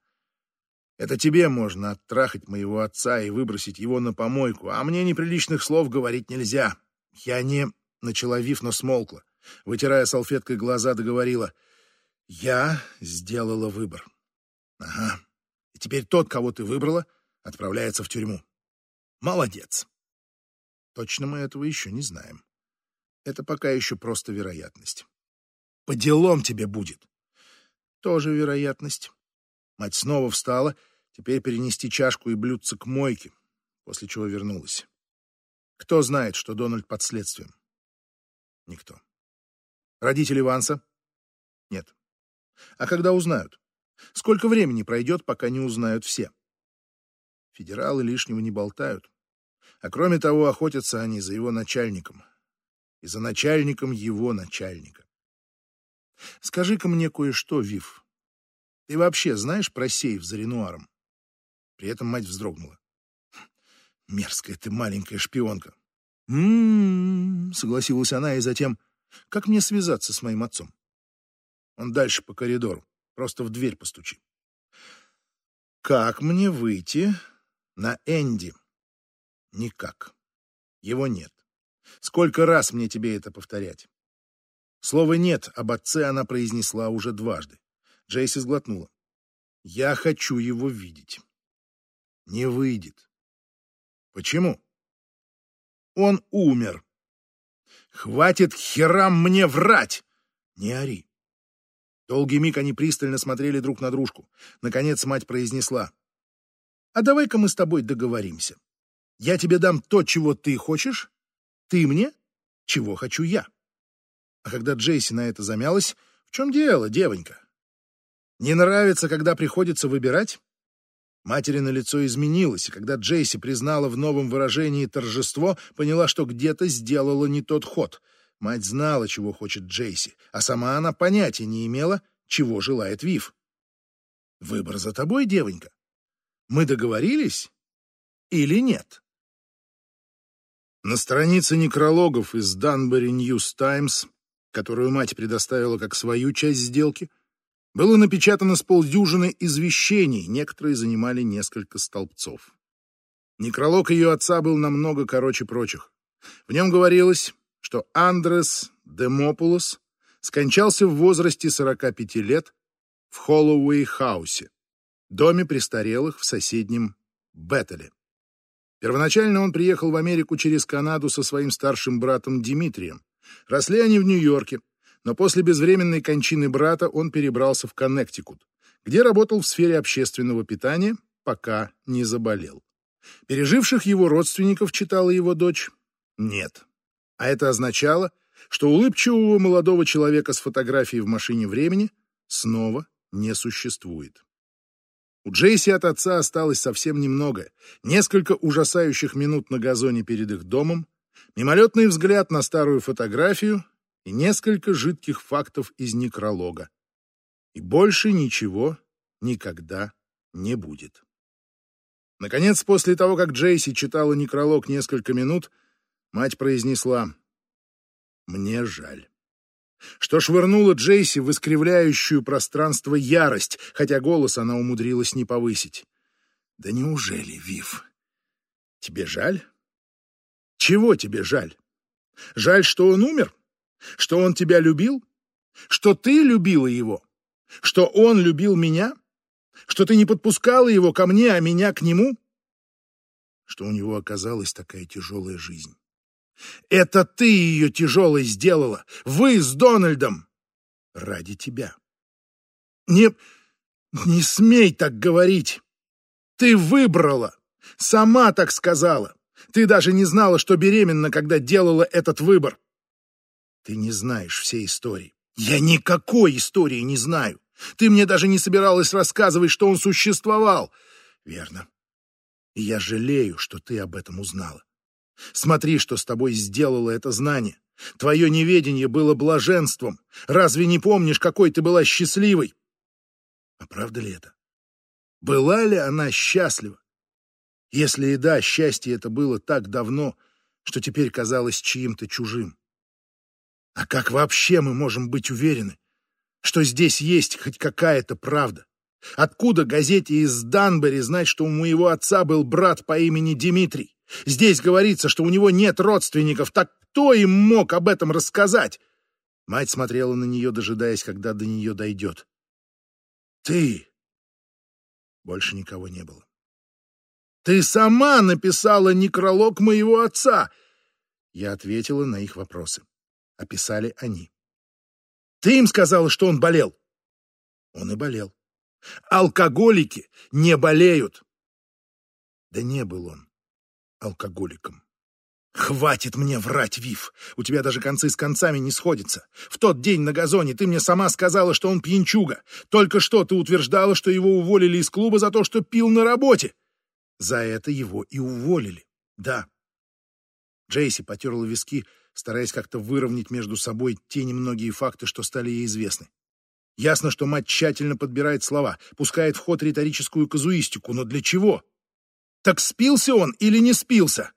Это тебе можно оттрахать моего отца и выбросить его на помойку, а мне неприличных слов говорить нельзя. Я не... Начала Вив, но смолкла. Вытирая салфеткой глаза, договорила. Я сделала выбор. Ага. И теперь тот, кого ты выбрала, отправляется в тюрьму. Молодец. Точно мы этого еще не знаем. Это пока еще просто вероятность. По делам тебе будет. Тоже вероятность. Мать снова встала, теперь перенести чашку и блюдце к мойке, после чего вернулась. Кто знает, что Дональд под следствием? Никто. Родители Ванса? Нет. А когда узнают? Сколько времени пройдет, пока не узнают все? Федералы лишнего не болтают. А кроме того, охотятся они за его начальником. И за начальником его начальника. Скажи-ка мне кое-что, Вив. Ты вообще знаешь про сейф за Ренуаром? При этом мать вздрогнула. Мерзкая ты маленькая шпионка. «М-м-м», согласилась она, и затем... Как мне связаться с моим отцом? Он дальше по коридору. Просто в дверь постучи. Как мне выйти на Энди? Никак. Его нет. Сколько раз мне тебе это повторять? Слово «нет» об отце она произнесла уже дважды. Джейси сглотнула. Я хочу его видеть. Не выйдет. Почему? Он умер. Хватит херам мне врать! Не ори. Долгий миг они пристально смотрели друг на дружку. Наконец мать произнесла. А давай-ка мы с тобой договоримся. Я тебе дам то, чего ты хочешь, ты мне чего хочу я. А когда Джейси на это замялась, в чем дело, девонька? Не нравится, когда приходится выбирать? Материно лицо изменилось, и когда Джейси признала в новом выражении торжество, поняла, что где-то сделала не тот ход. Мать знала, чего хочет Джейси, а сама она понятия не имела, чего желает Вив. Выбор за тобой, девонька. Мы договорились или нет? На странице некрологов из Danbury News Times, которую мать предоставила как свою часть сделки, было напечатано с полдюжины извещений, некоторые занимали несколько столбцов. Некролог ее отца был намного короче прочих. В нем говорилось, что Андрес Демопулос скончался в возрасте 45 лет в Холлоуэй-хаусе, доме престарелых в соседнем Беттеле. Первоначально он приехал в Америку через Канаду со своим старшим братом Дмитрием. Росли они в Нью-Йорке, но после безвременной кончины брата он перебрался в Коннектикут, где работал в сфере общественного питания, пока не заболел. Переживших его родственников, читала его дочь, нет. А это означало, что улыбчивого молодого человека с фотографией в машине времени снова не существует. У Джейси от отца осталось совсем немного. Несколько ужасающих минут на газоне перед их домом, мимолетный взгляд на старую фотографию и несколько жидких фактов из некролога. И больше ничего никогда не будет. Наконец, после того, как Джейси читала некролог несколько минут, мать произнесла «Мне жаль» что швырнула Джейси в искривляющую пространство ярость, хотя голос она умудрилась не повысить. «Да неужели, Вив? Тебе жаль? Чего тебе жаль? Жаль, что он умер? Что он тебя любил? Что ты любила его? Что он любил меня? Что ты не подпускала его ко мне, а меня к нему? Что у него оказалась такая тяжелая жизнь? Это ты ее тяжелой сделала. Вы с Дональдом. Ради тебя. Не... не смей так говорить. Ты выбрала. Сама так сказала. Ты даже не знала, что беременна, когда делала этот выбор. Ты не знаешь всей истории. Я никакой истории не знаю. Ты мне даже не собиралась рассказывать, что он существовал. Верно. И я жалею, что ты об этом узнала. Смотри, что с тобой сделало это знание. Твое неведение было блаженством. Разве не помнишь, какой ты была счастливой? А правда ли это? Была ли она счастлива? Если и да, счастье это было так давно, что теперь казалось чьим-то чужим. А как вообще мы можем быть уверены, что здесь есть хоть какая-то правда? Откуда газете из Данбери знать, что у моего отца был брат по имени Дмитрий? Здесь говорится, что у него нет родственников. Так кто им мог об этом рассказать? Мать смотрела на нее, дожидаясь, когда до нее дойдет. Ты! Больше никого не было. Ты сама написала некролог моего отца. Я ответила на их вопросы. Описали они. Ты им сказала, что он болел? Он и болел. Алкоголики не болеют. Да не был он алкоголиком. «Хватит мне врать, Вив! У тебя даже концы с концами не сходятся. В тот день на газоне ты мне сама сказала, что он пьянчуга. Только что ты утверждала, что его уволили из клуба за то, что пил на работе. За это его и уволили. Да». Джейси потерла виски, стараясь как-то выровнять между собой те немногие факты, что стали ей известны. Ясно, что мать тщательно подбирает слова, пускает в ход риторическую казуистику, но для чего? Так спился он или не спился?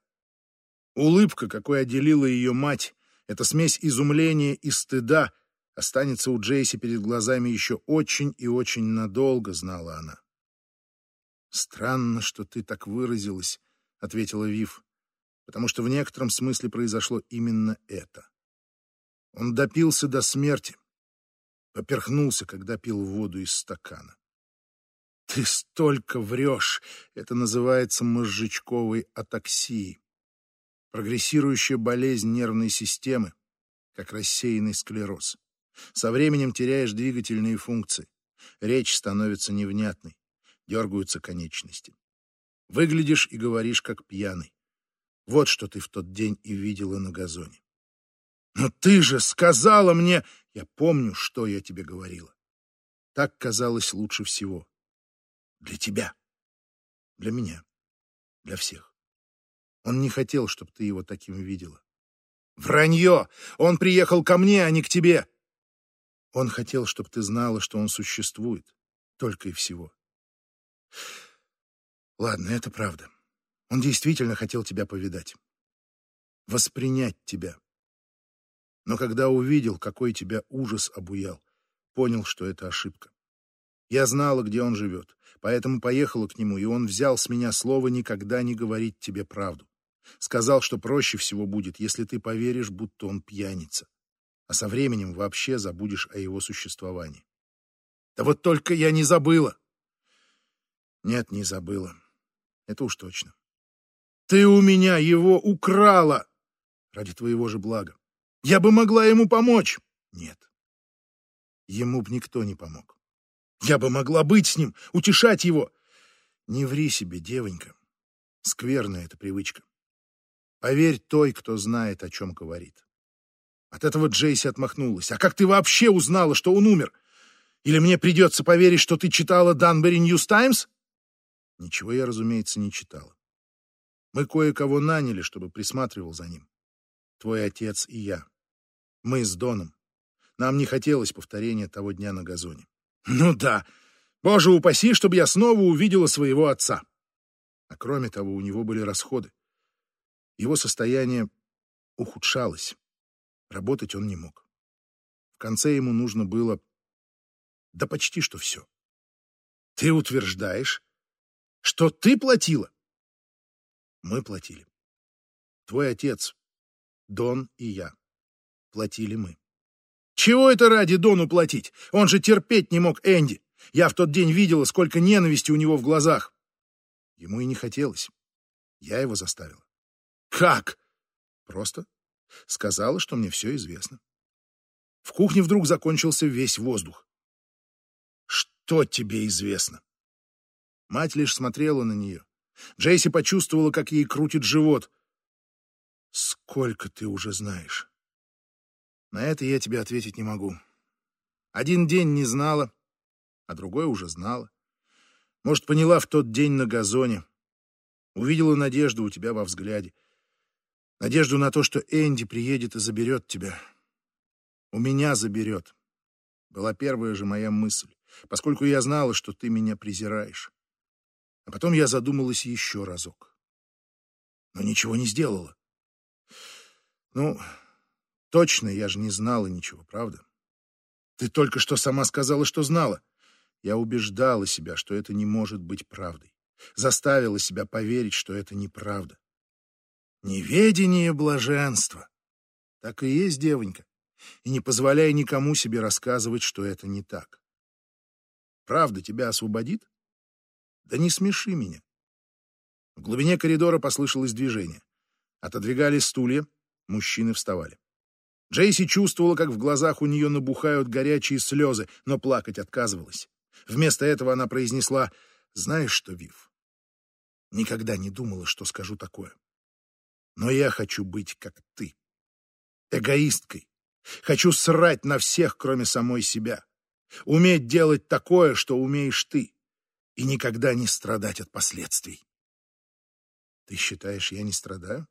Улыбка, какой отделила ее мать, эта смесь изумления и стыда, останется у Джейси перед глазами еще очень и очень надолго, знала она. «Странно, что ты так выразилась», — ответила Вив, «потому что в некотором смысле произошло именно это. Он допился до смерти, поперхнулся, когда пил воду из стакана. Ты столько врешь. Это называется мозжечковой атаксией. Прогрессирующая болезнь нервной системы, как рассеянный склероз. Со временем теряешь двигательные функции. Речь становится невнятной. Дергаются конечности. Выглядишь и говоришь, как пьяный. Вот что ты в тот день и видела на газоне. Но ты же сказала мне... Я помню, что я тебе говорила. Так казалось лучше всего. Для тебя. Для меня. Для всех. Он не хотел, чтобы ты его таким видела. Вранье! Он приехал ко мне, а не к тебе. Он хотел, чтобы ты знала, что он существует. Только и всего. Ладно, это правда. Он действительно хотел тебя повидать. Воспринять тебя. Но когда увидел, какой тебя ужас обуял, понял, что это ошибка. Я знала, где он живет, поэтому поехала к нему, и он взял с меня слово никогда не говорить тебе правду. Сказал, что проще всего будет, если ты поверишь, будто он пьяница, а со временем вообще забудешь о его существовании. Да вот только я не забыла. Нет, не забыла. Это уж точно. Ты у меня его украла ради твоего же блага. Я бы могла ему помочь. Нет. Ему б никто не помог. Я бы могла быть с ним, утешать его. Не ври себе, девонька. Скверная эта привычка. Поверь той, кто знает, о чем говорит. От этого Джейси отмахнулась. А как ты вообще узнала, что он умер? Или мне придется поверить, что ты читала Danbury News Times? Ничего я, разумеется, не читала. Мы кое-кого наняли, чтобы присматривал за ним. Твой отец и я. Мы с Доном. Нам не хотелось повторения того дня на газоне. Ну да. Боже упаси, чтобы я снова увидела своего отца. А кроме того, у него были расходы. Его состояние ухудшалось. Работать он не мог. В конце ему нужно было... Да почти что все. Ты утверждаешь, что ты платила? Мы платили. Твой отец, Дон и я. Платили мы. Чего это ради Дону платить? Он же терпеть не мог Энди. Я в тот день видела, сколько ненависти у него в глазах. Ему и не хотелось. Я его заставила. Как? Просто сказала, что мне все известно. В кухне вдруг закончился весь воздух. Что тебе известно? Мать лишь смотрела на нее. Джейси почувствовала, как ей крутит живот. Сколько ты уже знаешь? На это я тебе ответить не могу. Один день не знала, а другой уже знала. Может, поняла в тот день на газоне. Увидела надежду у тебя во взгляде. Надежду на то, что Энди приедет и заберет тебя. У меня заберет. Была первая же моя мысль, поскольку я знала, что ты меня презираешь. А потом я задумалась еще разок. Но ничего не сделала. Ну, Точно, я же не знала ничего, правда? Ты только что сама сказала, что знала. Я убеждала себя, что это не может быть правдой. Заставила себя поверить, что это неправда. Неведение блаженства. Так и есть, девонька. И не позволяй никому себе рассказывать, что это не так. Правда тебя освободит? Да не смеши меня. В глубине коридора послышалось движение. Отодвигались стулья, мужчины вставали. Джейси чувствовала, как в глазах у нее набухают горячие слезы, но плакать отказывалась. Вместо этого она произнесла «Знаешь что, Вив, никогда не думала, что скажу такое. Но я хочу быть как ты. Эгоисткой. Хочу срать на всех, кроме самой себя. Уметь делать такое, что умеешь ты. И никогда не страдать от последствий. Ты считаешь, я не страдаю?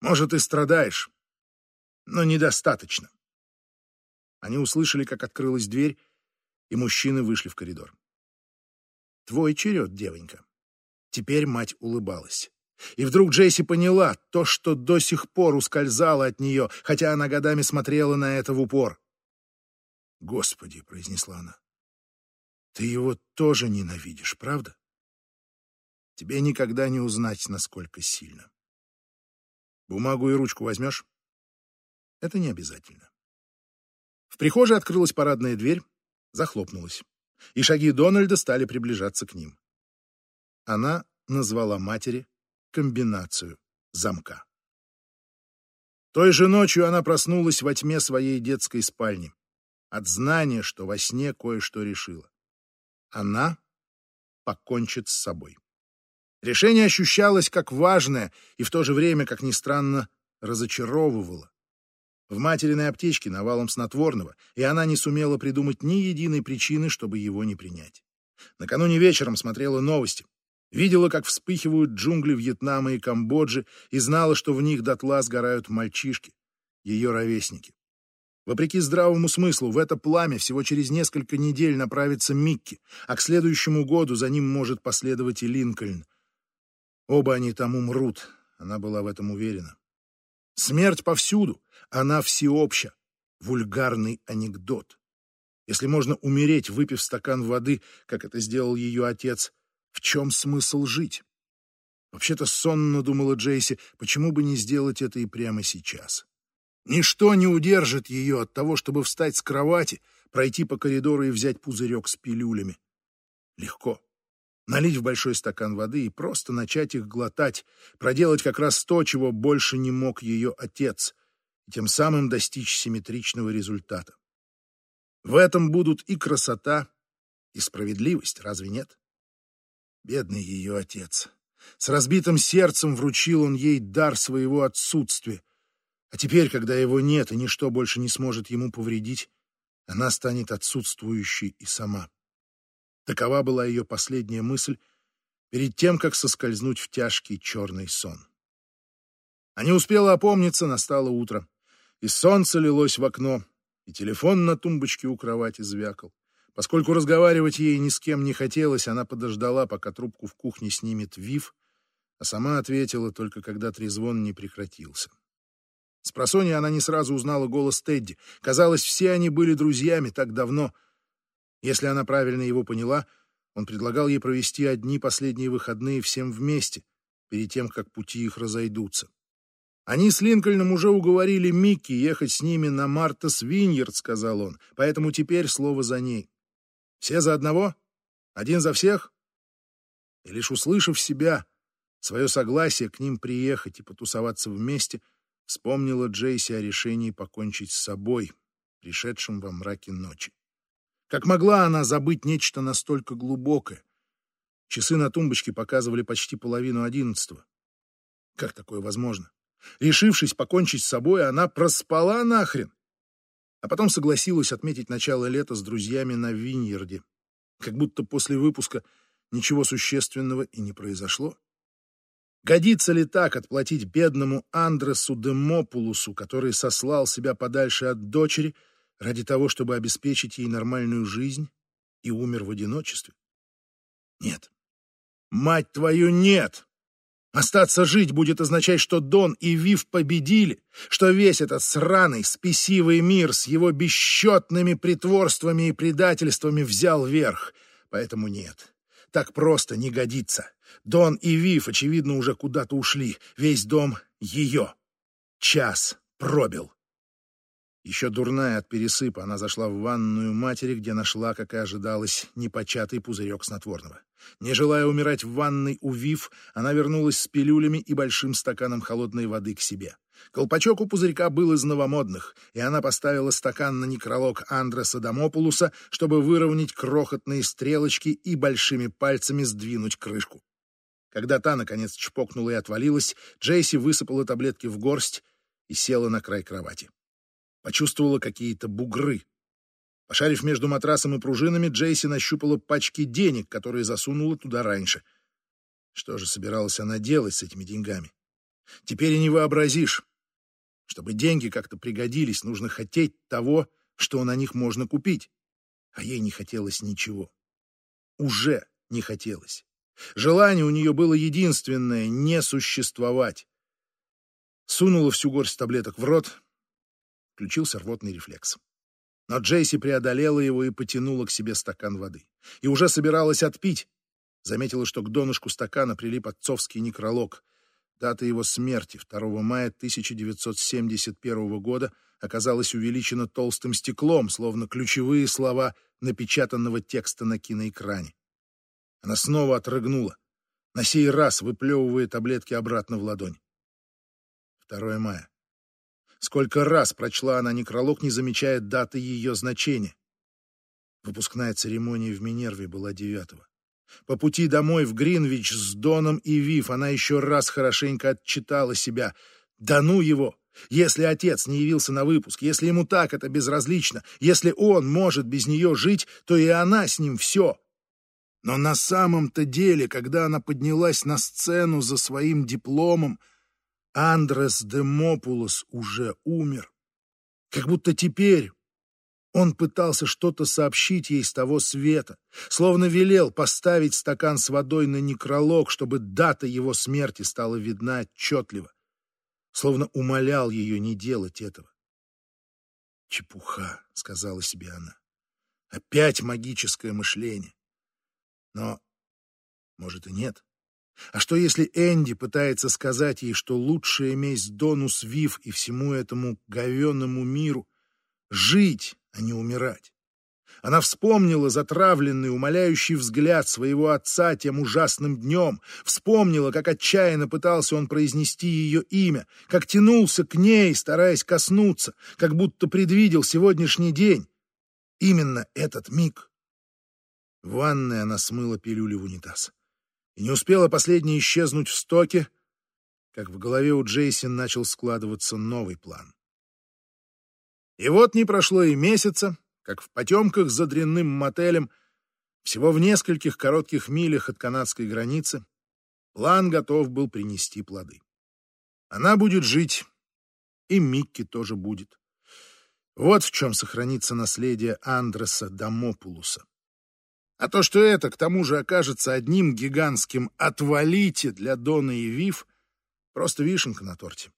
Может, и страдаешь, но недостаточно. Они услышали, как открылась дверь, и мужчины вышли в коридор. «Твой черед, девонька». Теперь мать улыбалась. И вдруг Джесси поняла то, что до сих пор ускользало от нее, хотя она годами смотрела на это в упор. «Господи», — произнесла она, — «ты его тоже ненавидишь, правда? Тебе никогда не узнать, насколько сильно. Бумагу и ручку возьмешь?» Это не обязательно. В прихожей открылась парадная дверь, захлопнулась, и шаги Дональда стали приближаться к ним. Она назвала матери комбинацию замка. Той же ночью она проснулась во тьме своей детской спальни от знания, что во сне кое-что решила. Она покончит с собой. Решение ощущалось как важное и в то же время, как ни странно, разочаровывало В материной аптечке навалом снотворного, и она не сумела придумать ни единой причины, чтобы его не принять. Накануне вечером смотрела новости. Видела, как вспыхивают джунгли Вьетнама и Камбоджи, и знала, что в них дотла сгорают мальчишки, ее ровесники. Вопреки здравому смыслу, в это пламя всего через несколько недель направится Микки, а к следующему году за ним может последовать и Линкольн. Оба они там умрут, она была в этом уверена. Смерть повсюду, она всеобща. Вульгарный анекдот. Если можно умереть, выпив стакан воды, как это сделал ее отец, в чем смысл жить? Вообще-то сонно думала Джейси, почему бы не сделать это и прямо сейчас? Ничто не удержит ее от того, чтобы встать с кровати, пройти по коридору и взять пузырек с пилюлями. Легко. Налить в большой стакан воды и просто начать их глотать, проделать как раз то, чего больше не мог ее отец, и тем самым достичь симметричного результата. В этом будут и красота, и справедливость, разве нет? Бедный ее отец. С разбитым сердцем вручил он ей дар своего отсутствия. А теперь, когда его нет и ничто больше не сможет ему повредить, она станет отсутствующей и сама. Такова была ее последняя мысль перед тем, как соскользнуть в тяжкий черный сон. А не успела опомниться, настало утро, и солнце лилось в окно, и телефон на тумбочке у кровати звякал. Поскольку разговаривать ей ни с кем не хотелось, она подождала, пока трубку в кухне снимет Вив, а сама ответила только когда трезвон не прекратился. С просонья она не сразу узнала голос Тедди. Казалось, все они были друзьями так давно. Если она правильно его поняла, он предлагал ей провести одни последние выходные всем вместе, перед тем, как пути их разойдутся. Они с Линкольном уже уговорили Микки ехать с ними на Мартас Виньерд, сказал он, поэтому теперь слово за ней. Все за одного? Один за всех? И лишь услышав себя, свое согласие к ним приехать и потусоваться вместе, вспомнила Джейси о решении покончить с собой, пришедшим во мраке ночи. Как могла она забыть нечто настолько глубокое? Часы на тумбочке показывали почти половину одиннадцатого. Как такое возможно? Решившись покончить с собой, она проспала нахрен. А потом согласилась отметить начало лета с друзьями на Виньерде. Как будто после выпуска ничего существенного и не произошло. Годится ли так отплатить бедному Андресу Демопулусу, который сослал себя подальше от дочери ради того, чтобы обеспечить ей нормальную жизнь и умер в одиночестве? Нет. Мать твою, нет! Остаться жить будет означать, что Дон и Вив победили, что весь этот сраный, спесивый мир с его бесчетными притворствами и предательствами взял верх. Поэтому нет, так просто не годится. Дон и Вив, очевидно, уже куда-то ушли. Весь дом ее. Час пробил. Еще дурная от пересыпа, она зашла в ванную матери, где нашла, как и ожидалось, непочатый пузырек снотворного. Не желая умирать в ванной у Вив, она вернулась с пилюлями и большим стаканом холодной воды к себе. Колпачок у пузырька был из новомодных, и она поставила стакан на некролог Андреса Дамопулуса, чтобы выровнять крохотные стрелочки и большими пальцами сдвинуть крышку. Когда та, наконец, чпокнула и отвалилась, Джейси высыпала таблетки в горсть и села на край кровати почувствовала какие-то бугры. Пошарив между матрасом и пружинами, Джейси нащупала пачки денег, которые засунула туда раньше. Что же собиралась она делать с этими деньгами? Теперь и не вообразишь. Чтобы деньги как-то пригодились, нужно хотеть того, что на них можно купить. А ей не хотелось ничего. Уже не хотелось. Желание у нее было единственное — не существовать. Сунула всю горсть таблеток в рот, включился рвотный рефлекс. Но Джейси преодолела его и потянула к себе стакан воды. И уже собиралась отпить. Заметила, что к донышку стакана прилип отцовский некролог. Дата его смерти, 2 мая 1971 года, оказалась увеличена толстым стеклом, словно ключевые слова напечатанного текста на киноэкране. Она снова отрыгнула, на сей раз выплевывая таблетки обратно в ладонь. 2 мая. Сколько раз прочла она некролог, не замечая даты ее значения. Выпускная церемония в Минерве была девятого. По пути домой в Гринвич с Доном и Вив она еще раз хорошенько отчитала себя. Да ну его! Если отец не явился на выпуск, если ему так это безразлично, если он может без нее жить, то и она с ним все. Но на самом-то деле, когда она поднялась на сцену за своим дипломом, Андрес Демопулос уже умер. Как будто теперь он пытался что-то сообщить ей с того света, словно велел поставить стакан с водой на некролог, чтобы дата его смерти стала видна отчетливо, словно умолял ее не делать этого. «Чепуха», — сказала себе она. «Опять магическое мышление». Но, может, и нет. А что, если Энди пытается сказать ей, что лучшая месть Донус Вив и всему этому говеному миру — жить, а не умирать. Она вспомнила затравленный, умоляющий взгляд своего отца тем ужасным днем, вспомнила, как отчаянно пытался он произнести ее имя, как тянулся к ней, стараясь коснуться, как будто предвидел сегодняшний день. Именно этот миг. В ванной она смыла пилюли в унитаз. И не успела последняя исчезнуть в стоке, как в голове у Джейсин начал складываться новый план. И вот не прошло и месяца, как в потемках за дрянным мотелем, всего в нескольких коротких милях от канадской границы, план готов был принести плоды. Она будет жить, и Микки тоже будет. Вот в чем сохранится наследие Андреса Дамопулуса. А то, что это, к тому же, окажется одним гигантским «отвалите» для Дона и Вив, просто вишенка на торте.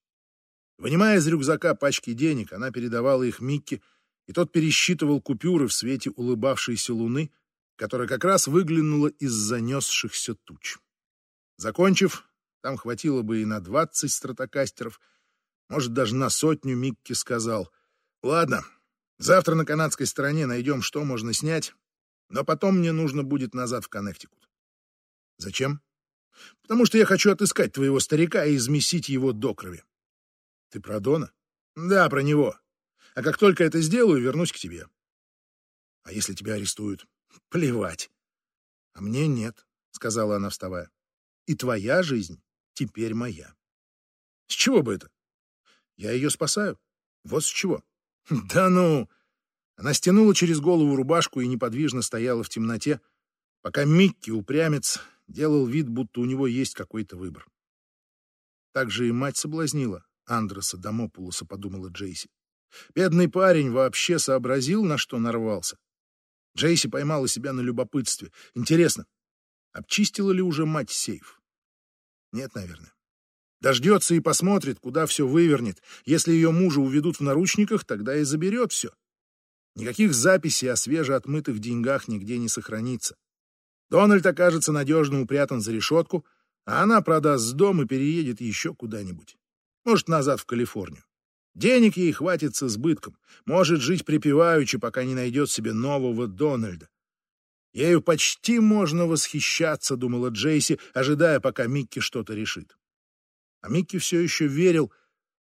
Вынимая из рюкзака пачки денег, она передавала их Микки, и тот пересчитывал купюры в свете улыбавшейся луны, которая как раз выглянула из занесшихся туч. Закончив, там хватило бы и на двадцать стратокастеров, может, даже на сотню, Микки сказал, «Ладно, завтра на канадской стороне найдем, что можно снять, но потом мне нужно будет назад в Коннектикут». «Зачем?» «Потому что я хочу отыскать твоего старика и измесить его до крови». Ты про Дона? Да, про него. А как только это сделаю, вернусь к тебе. А если тебя арестуют? Плевать. А мне нет, сказала она, вставая. И твоя жизнь теперь моя. С чего бы это? Я ее спасаю. Вот с чего. Да ну! Она стянула через голову рубашку и неподвижно стояла в темноте, пока Микки, упрямец, делал вид, будто у него есть какой-то выбор. Так же и мать соблазнила, Андреса Дамопулоса, подумала Джейси. Бедный парень вообще сообразил, на что нарвался. Джейси поймала себя на любопытстве. Интересно, обчистила ли уже мать сейф? Нет, наверное. Дождется и посмотрит, куда все вывернет. Если ее мужа уведут в наручниках, тогда и заберет все. Никаких записей о свежеотмытых деньгах нигде не сохранится. Дональд окажется надежно упрятан за решетку, а она продаст дом и переедет еще куда-нибудь. Может, назад в Калифорнию. Денег ей хватит с избытком. Может жить припеваючи, пока не найдет себе нового Дональда. Ею почти можно восхищаться, думала Джейси, ожидая, пока Микки что-то решит. А Микки все еще верил,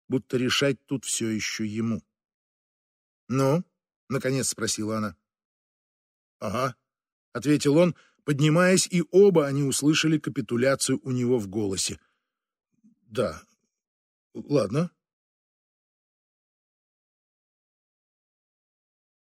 будто решать тут все еще ему. «Ну?» — наконец спросила она. «Ага», — ответил он, поднимаясь, и оба они услышали капитуляцию у него в голосе. «Да, Ладно.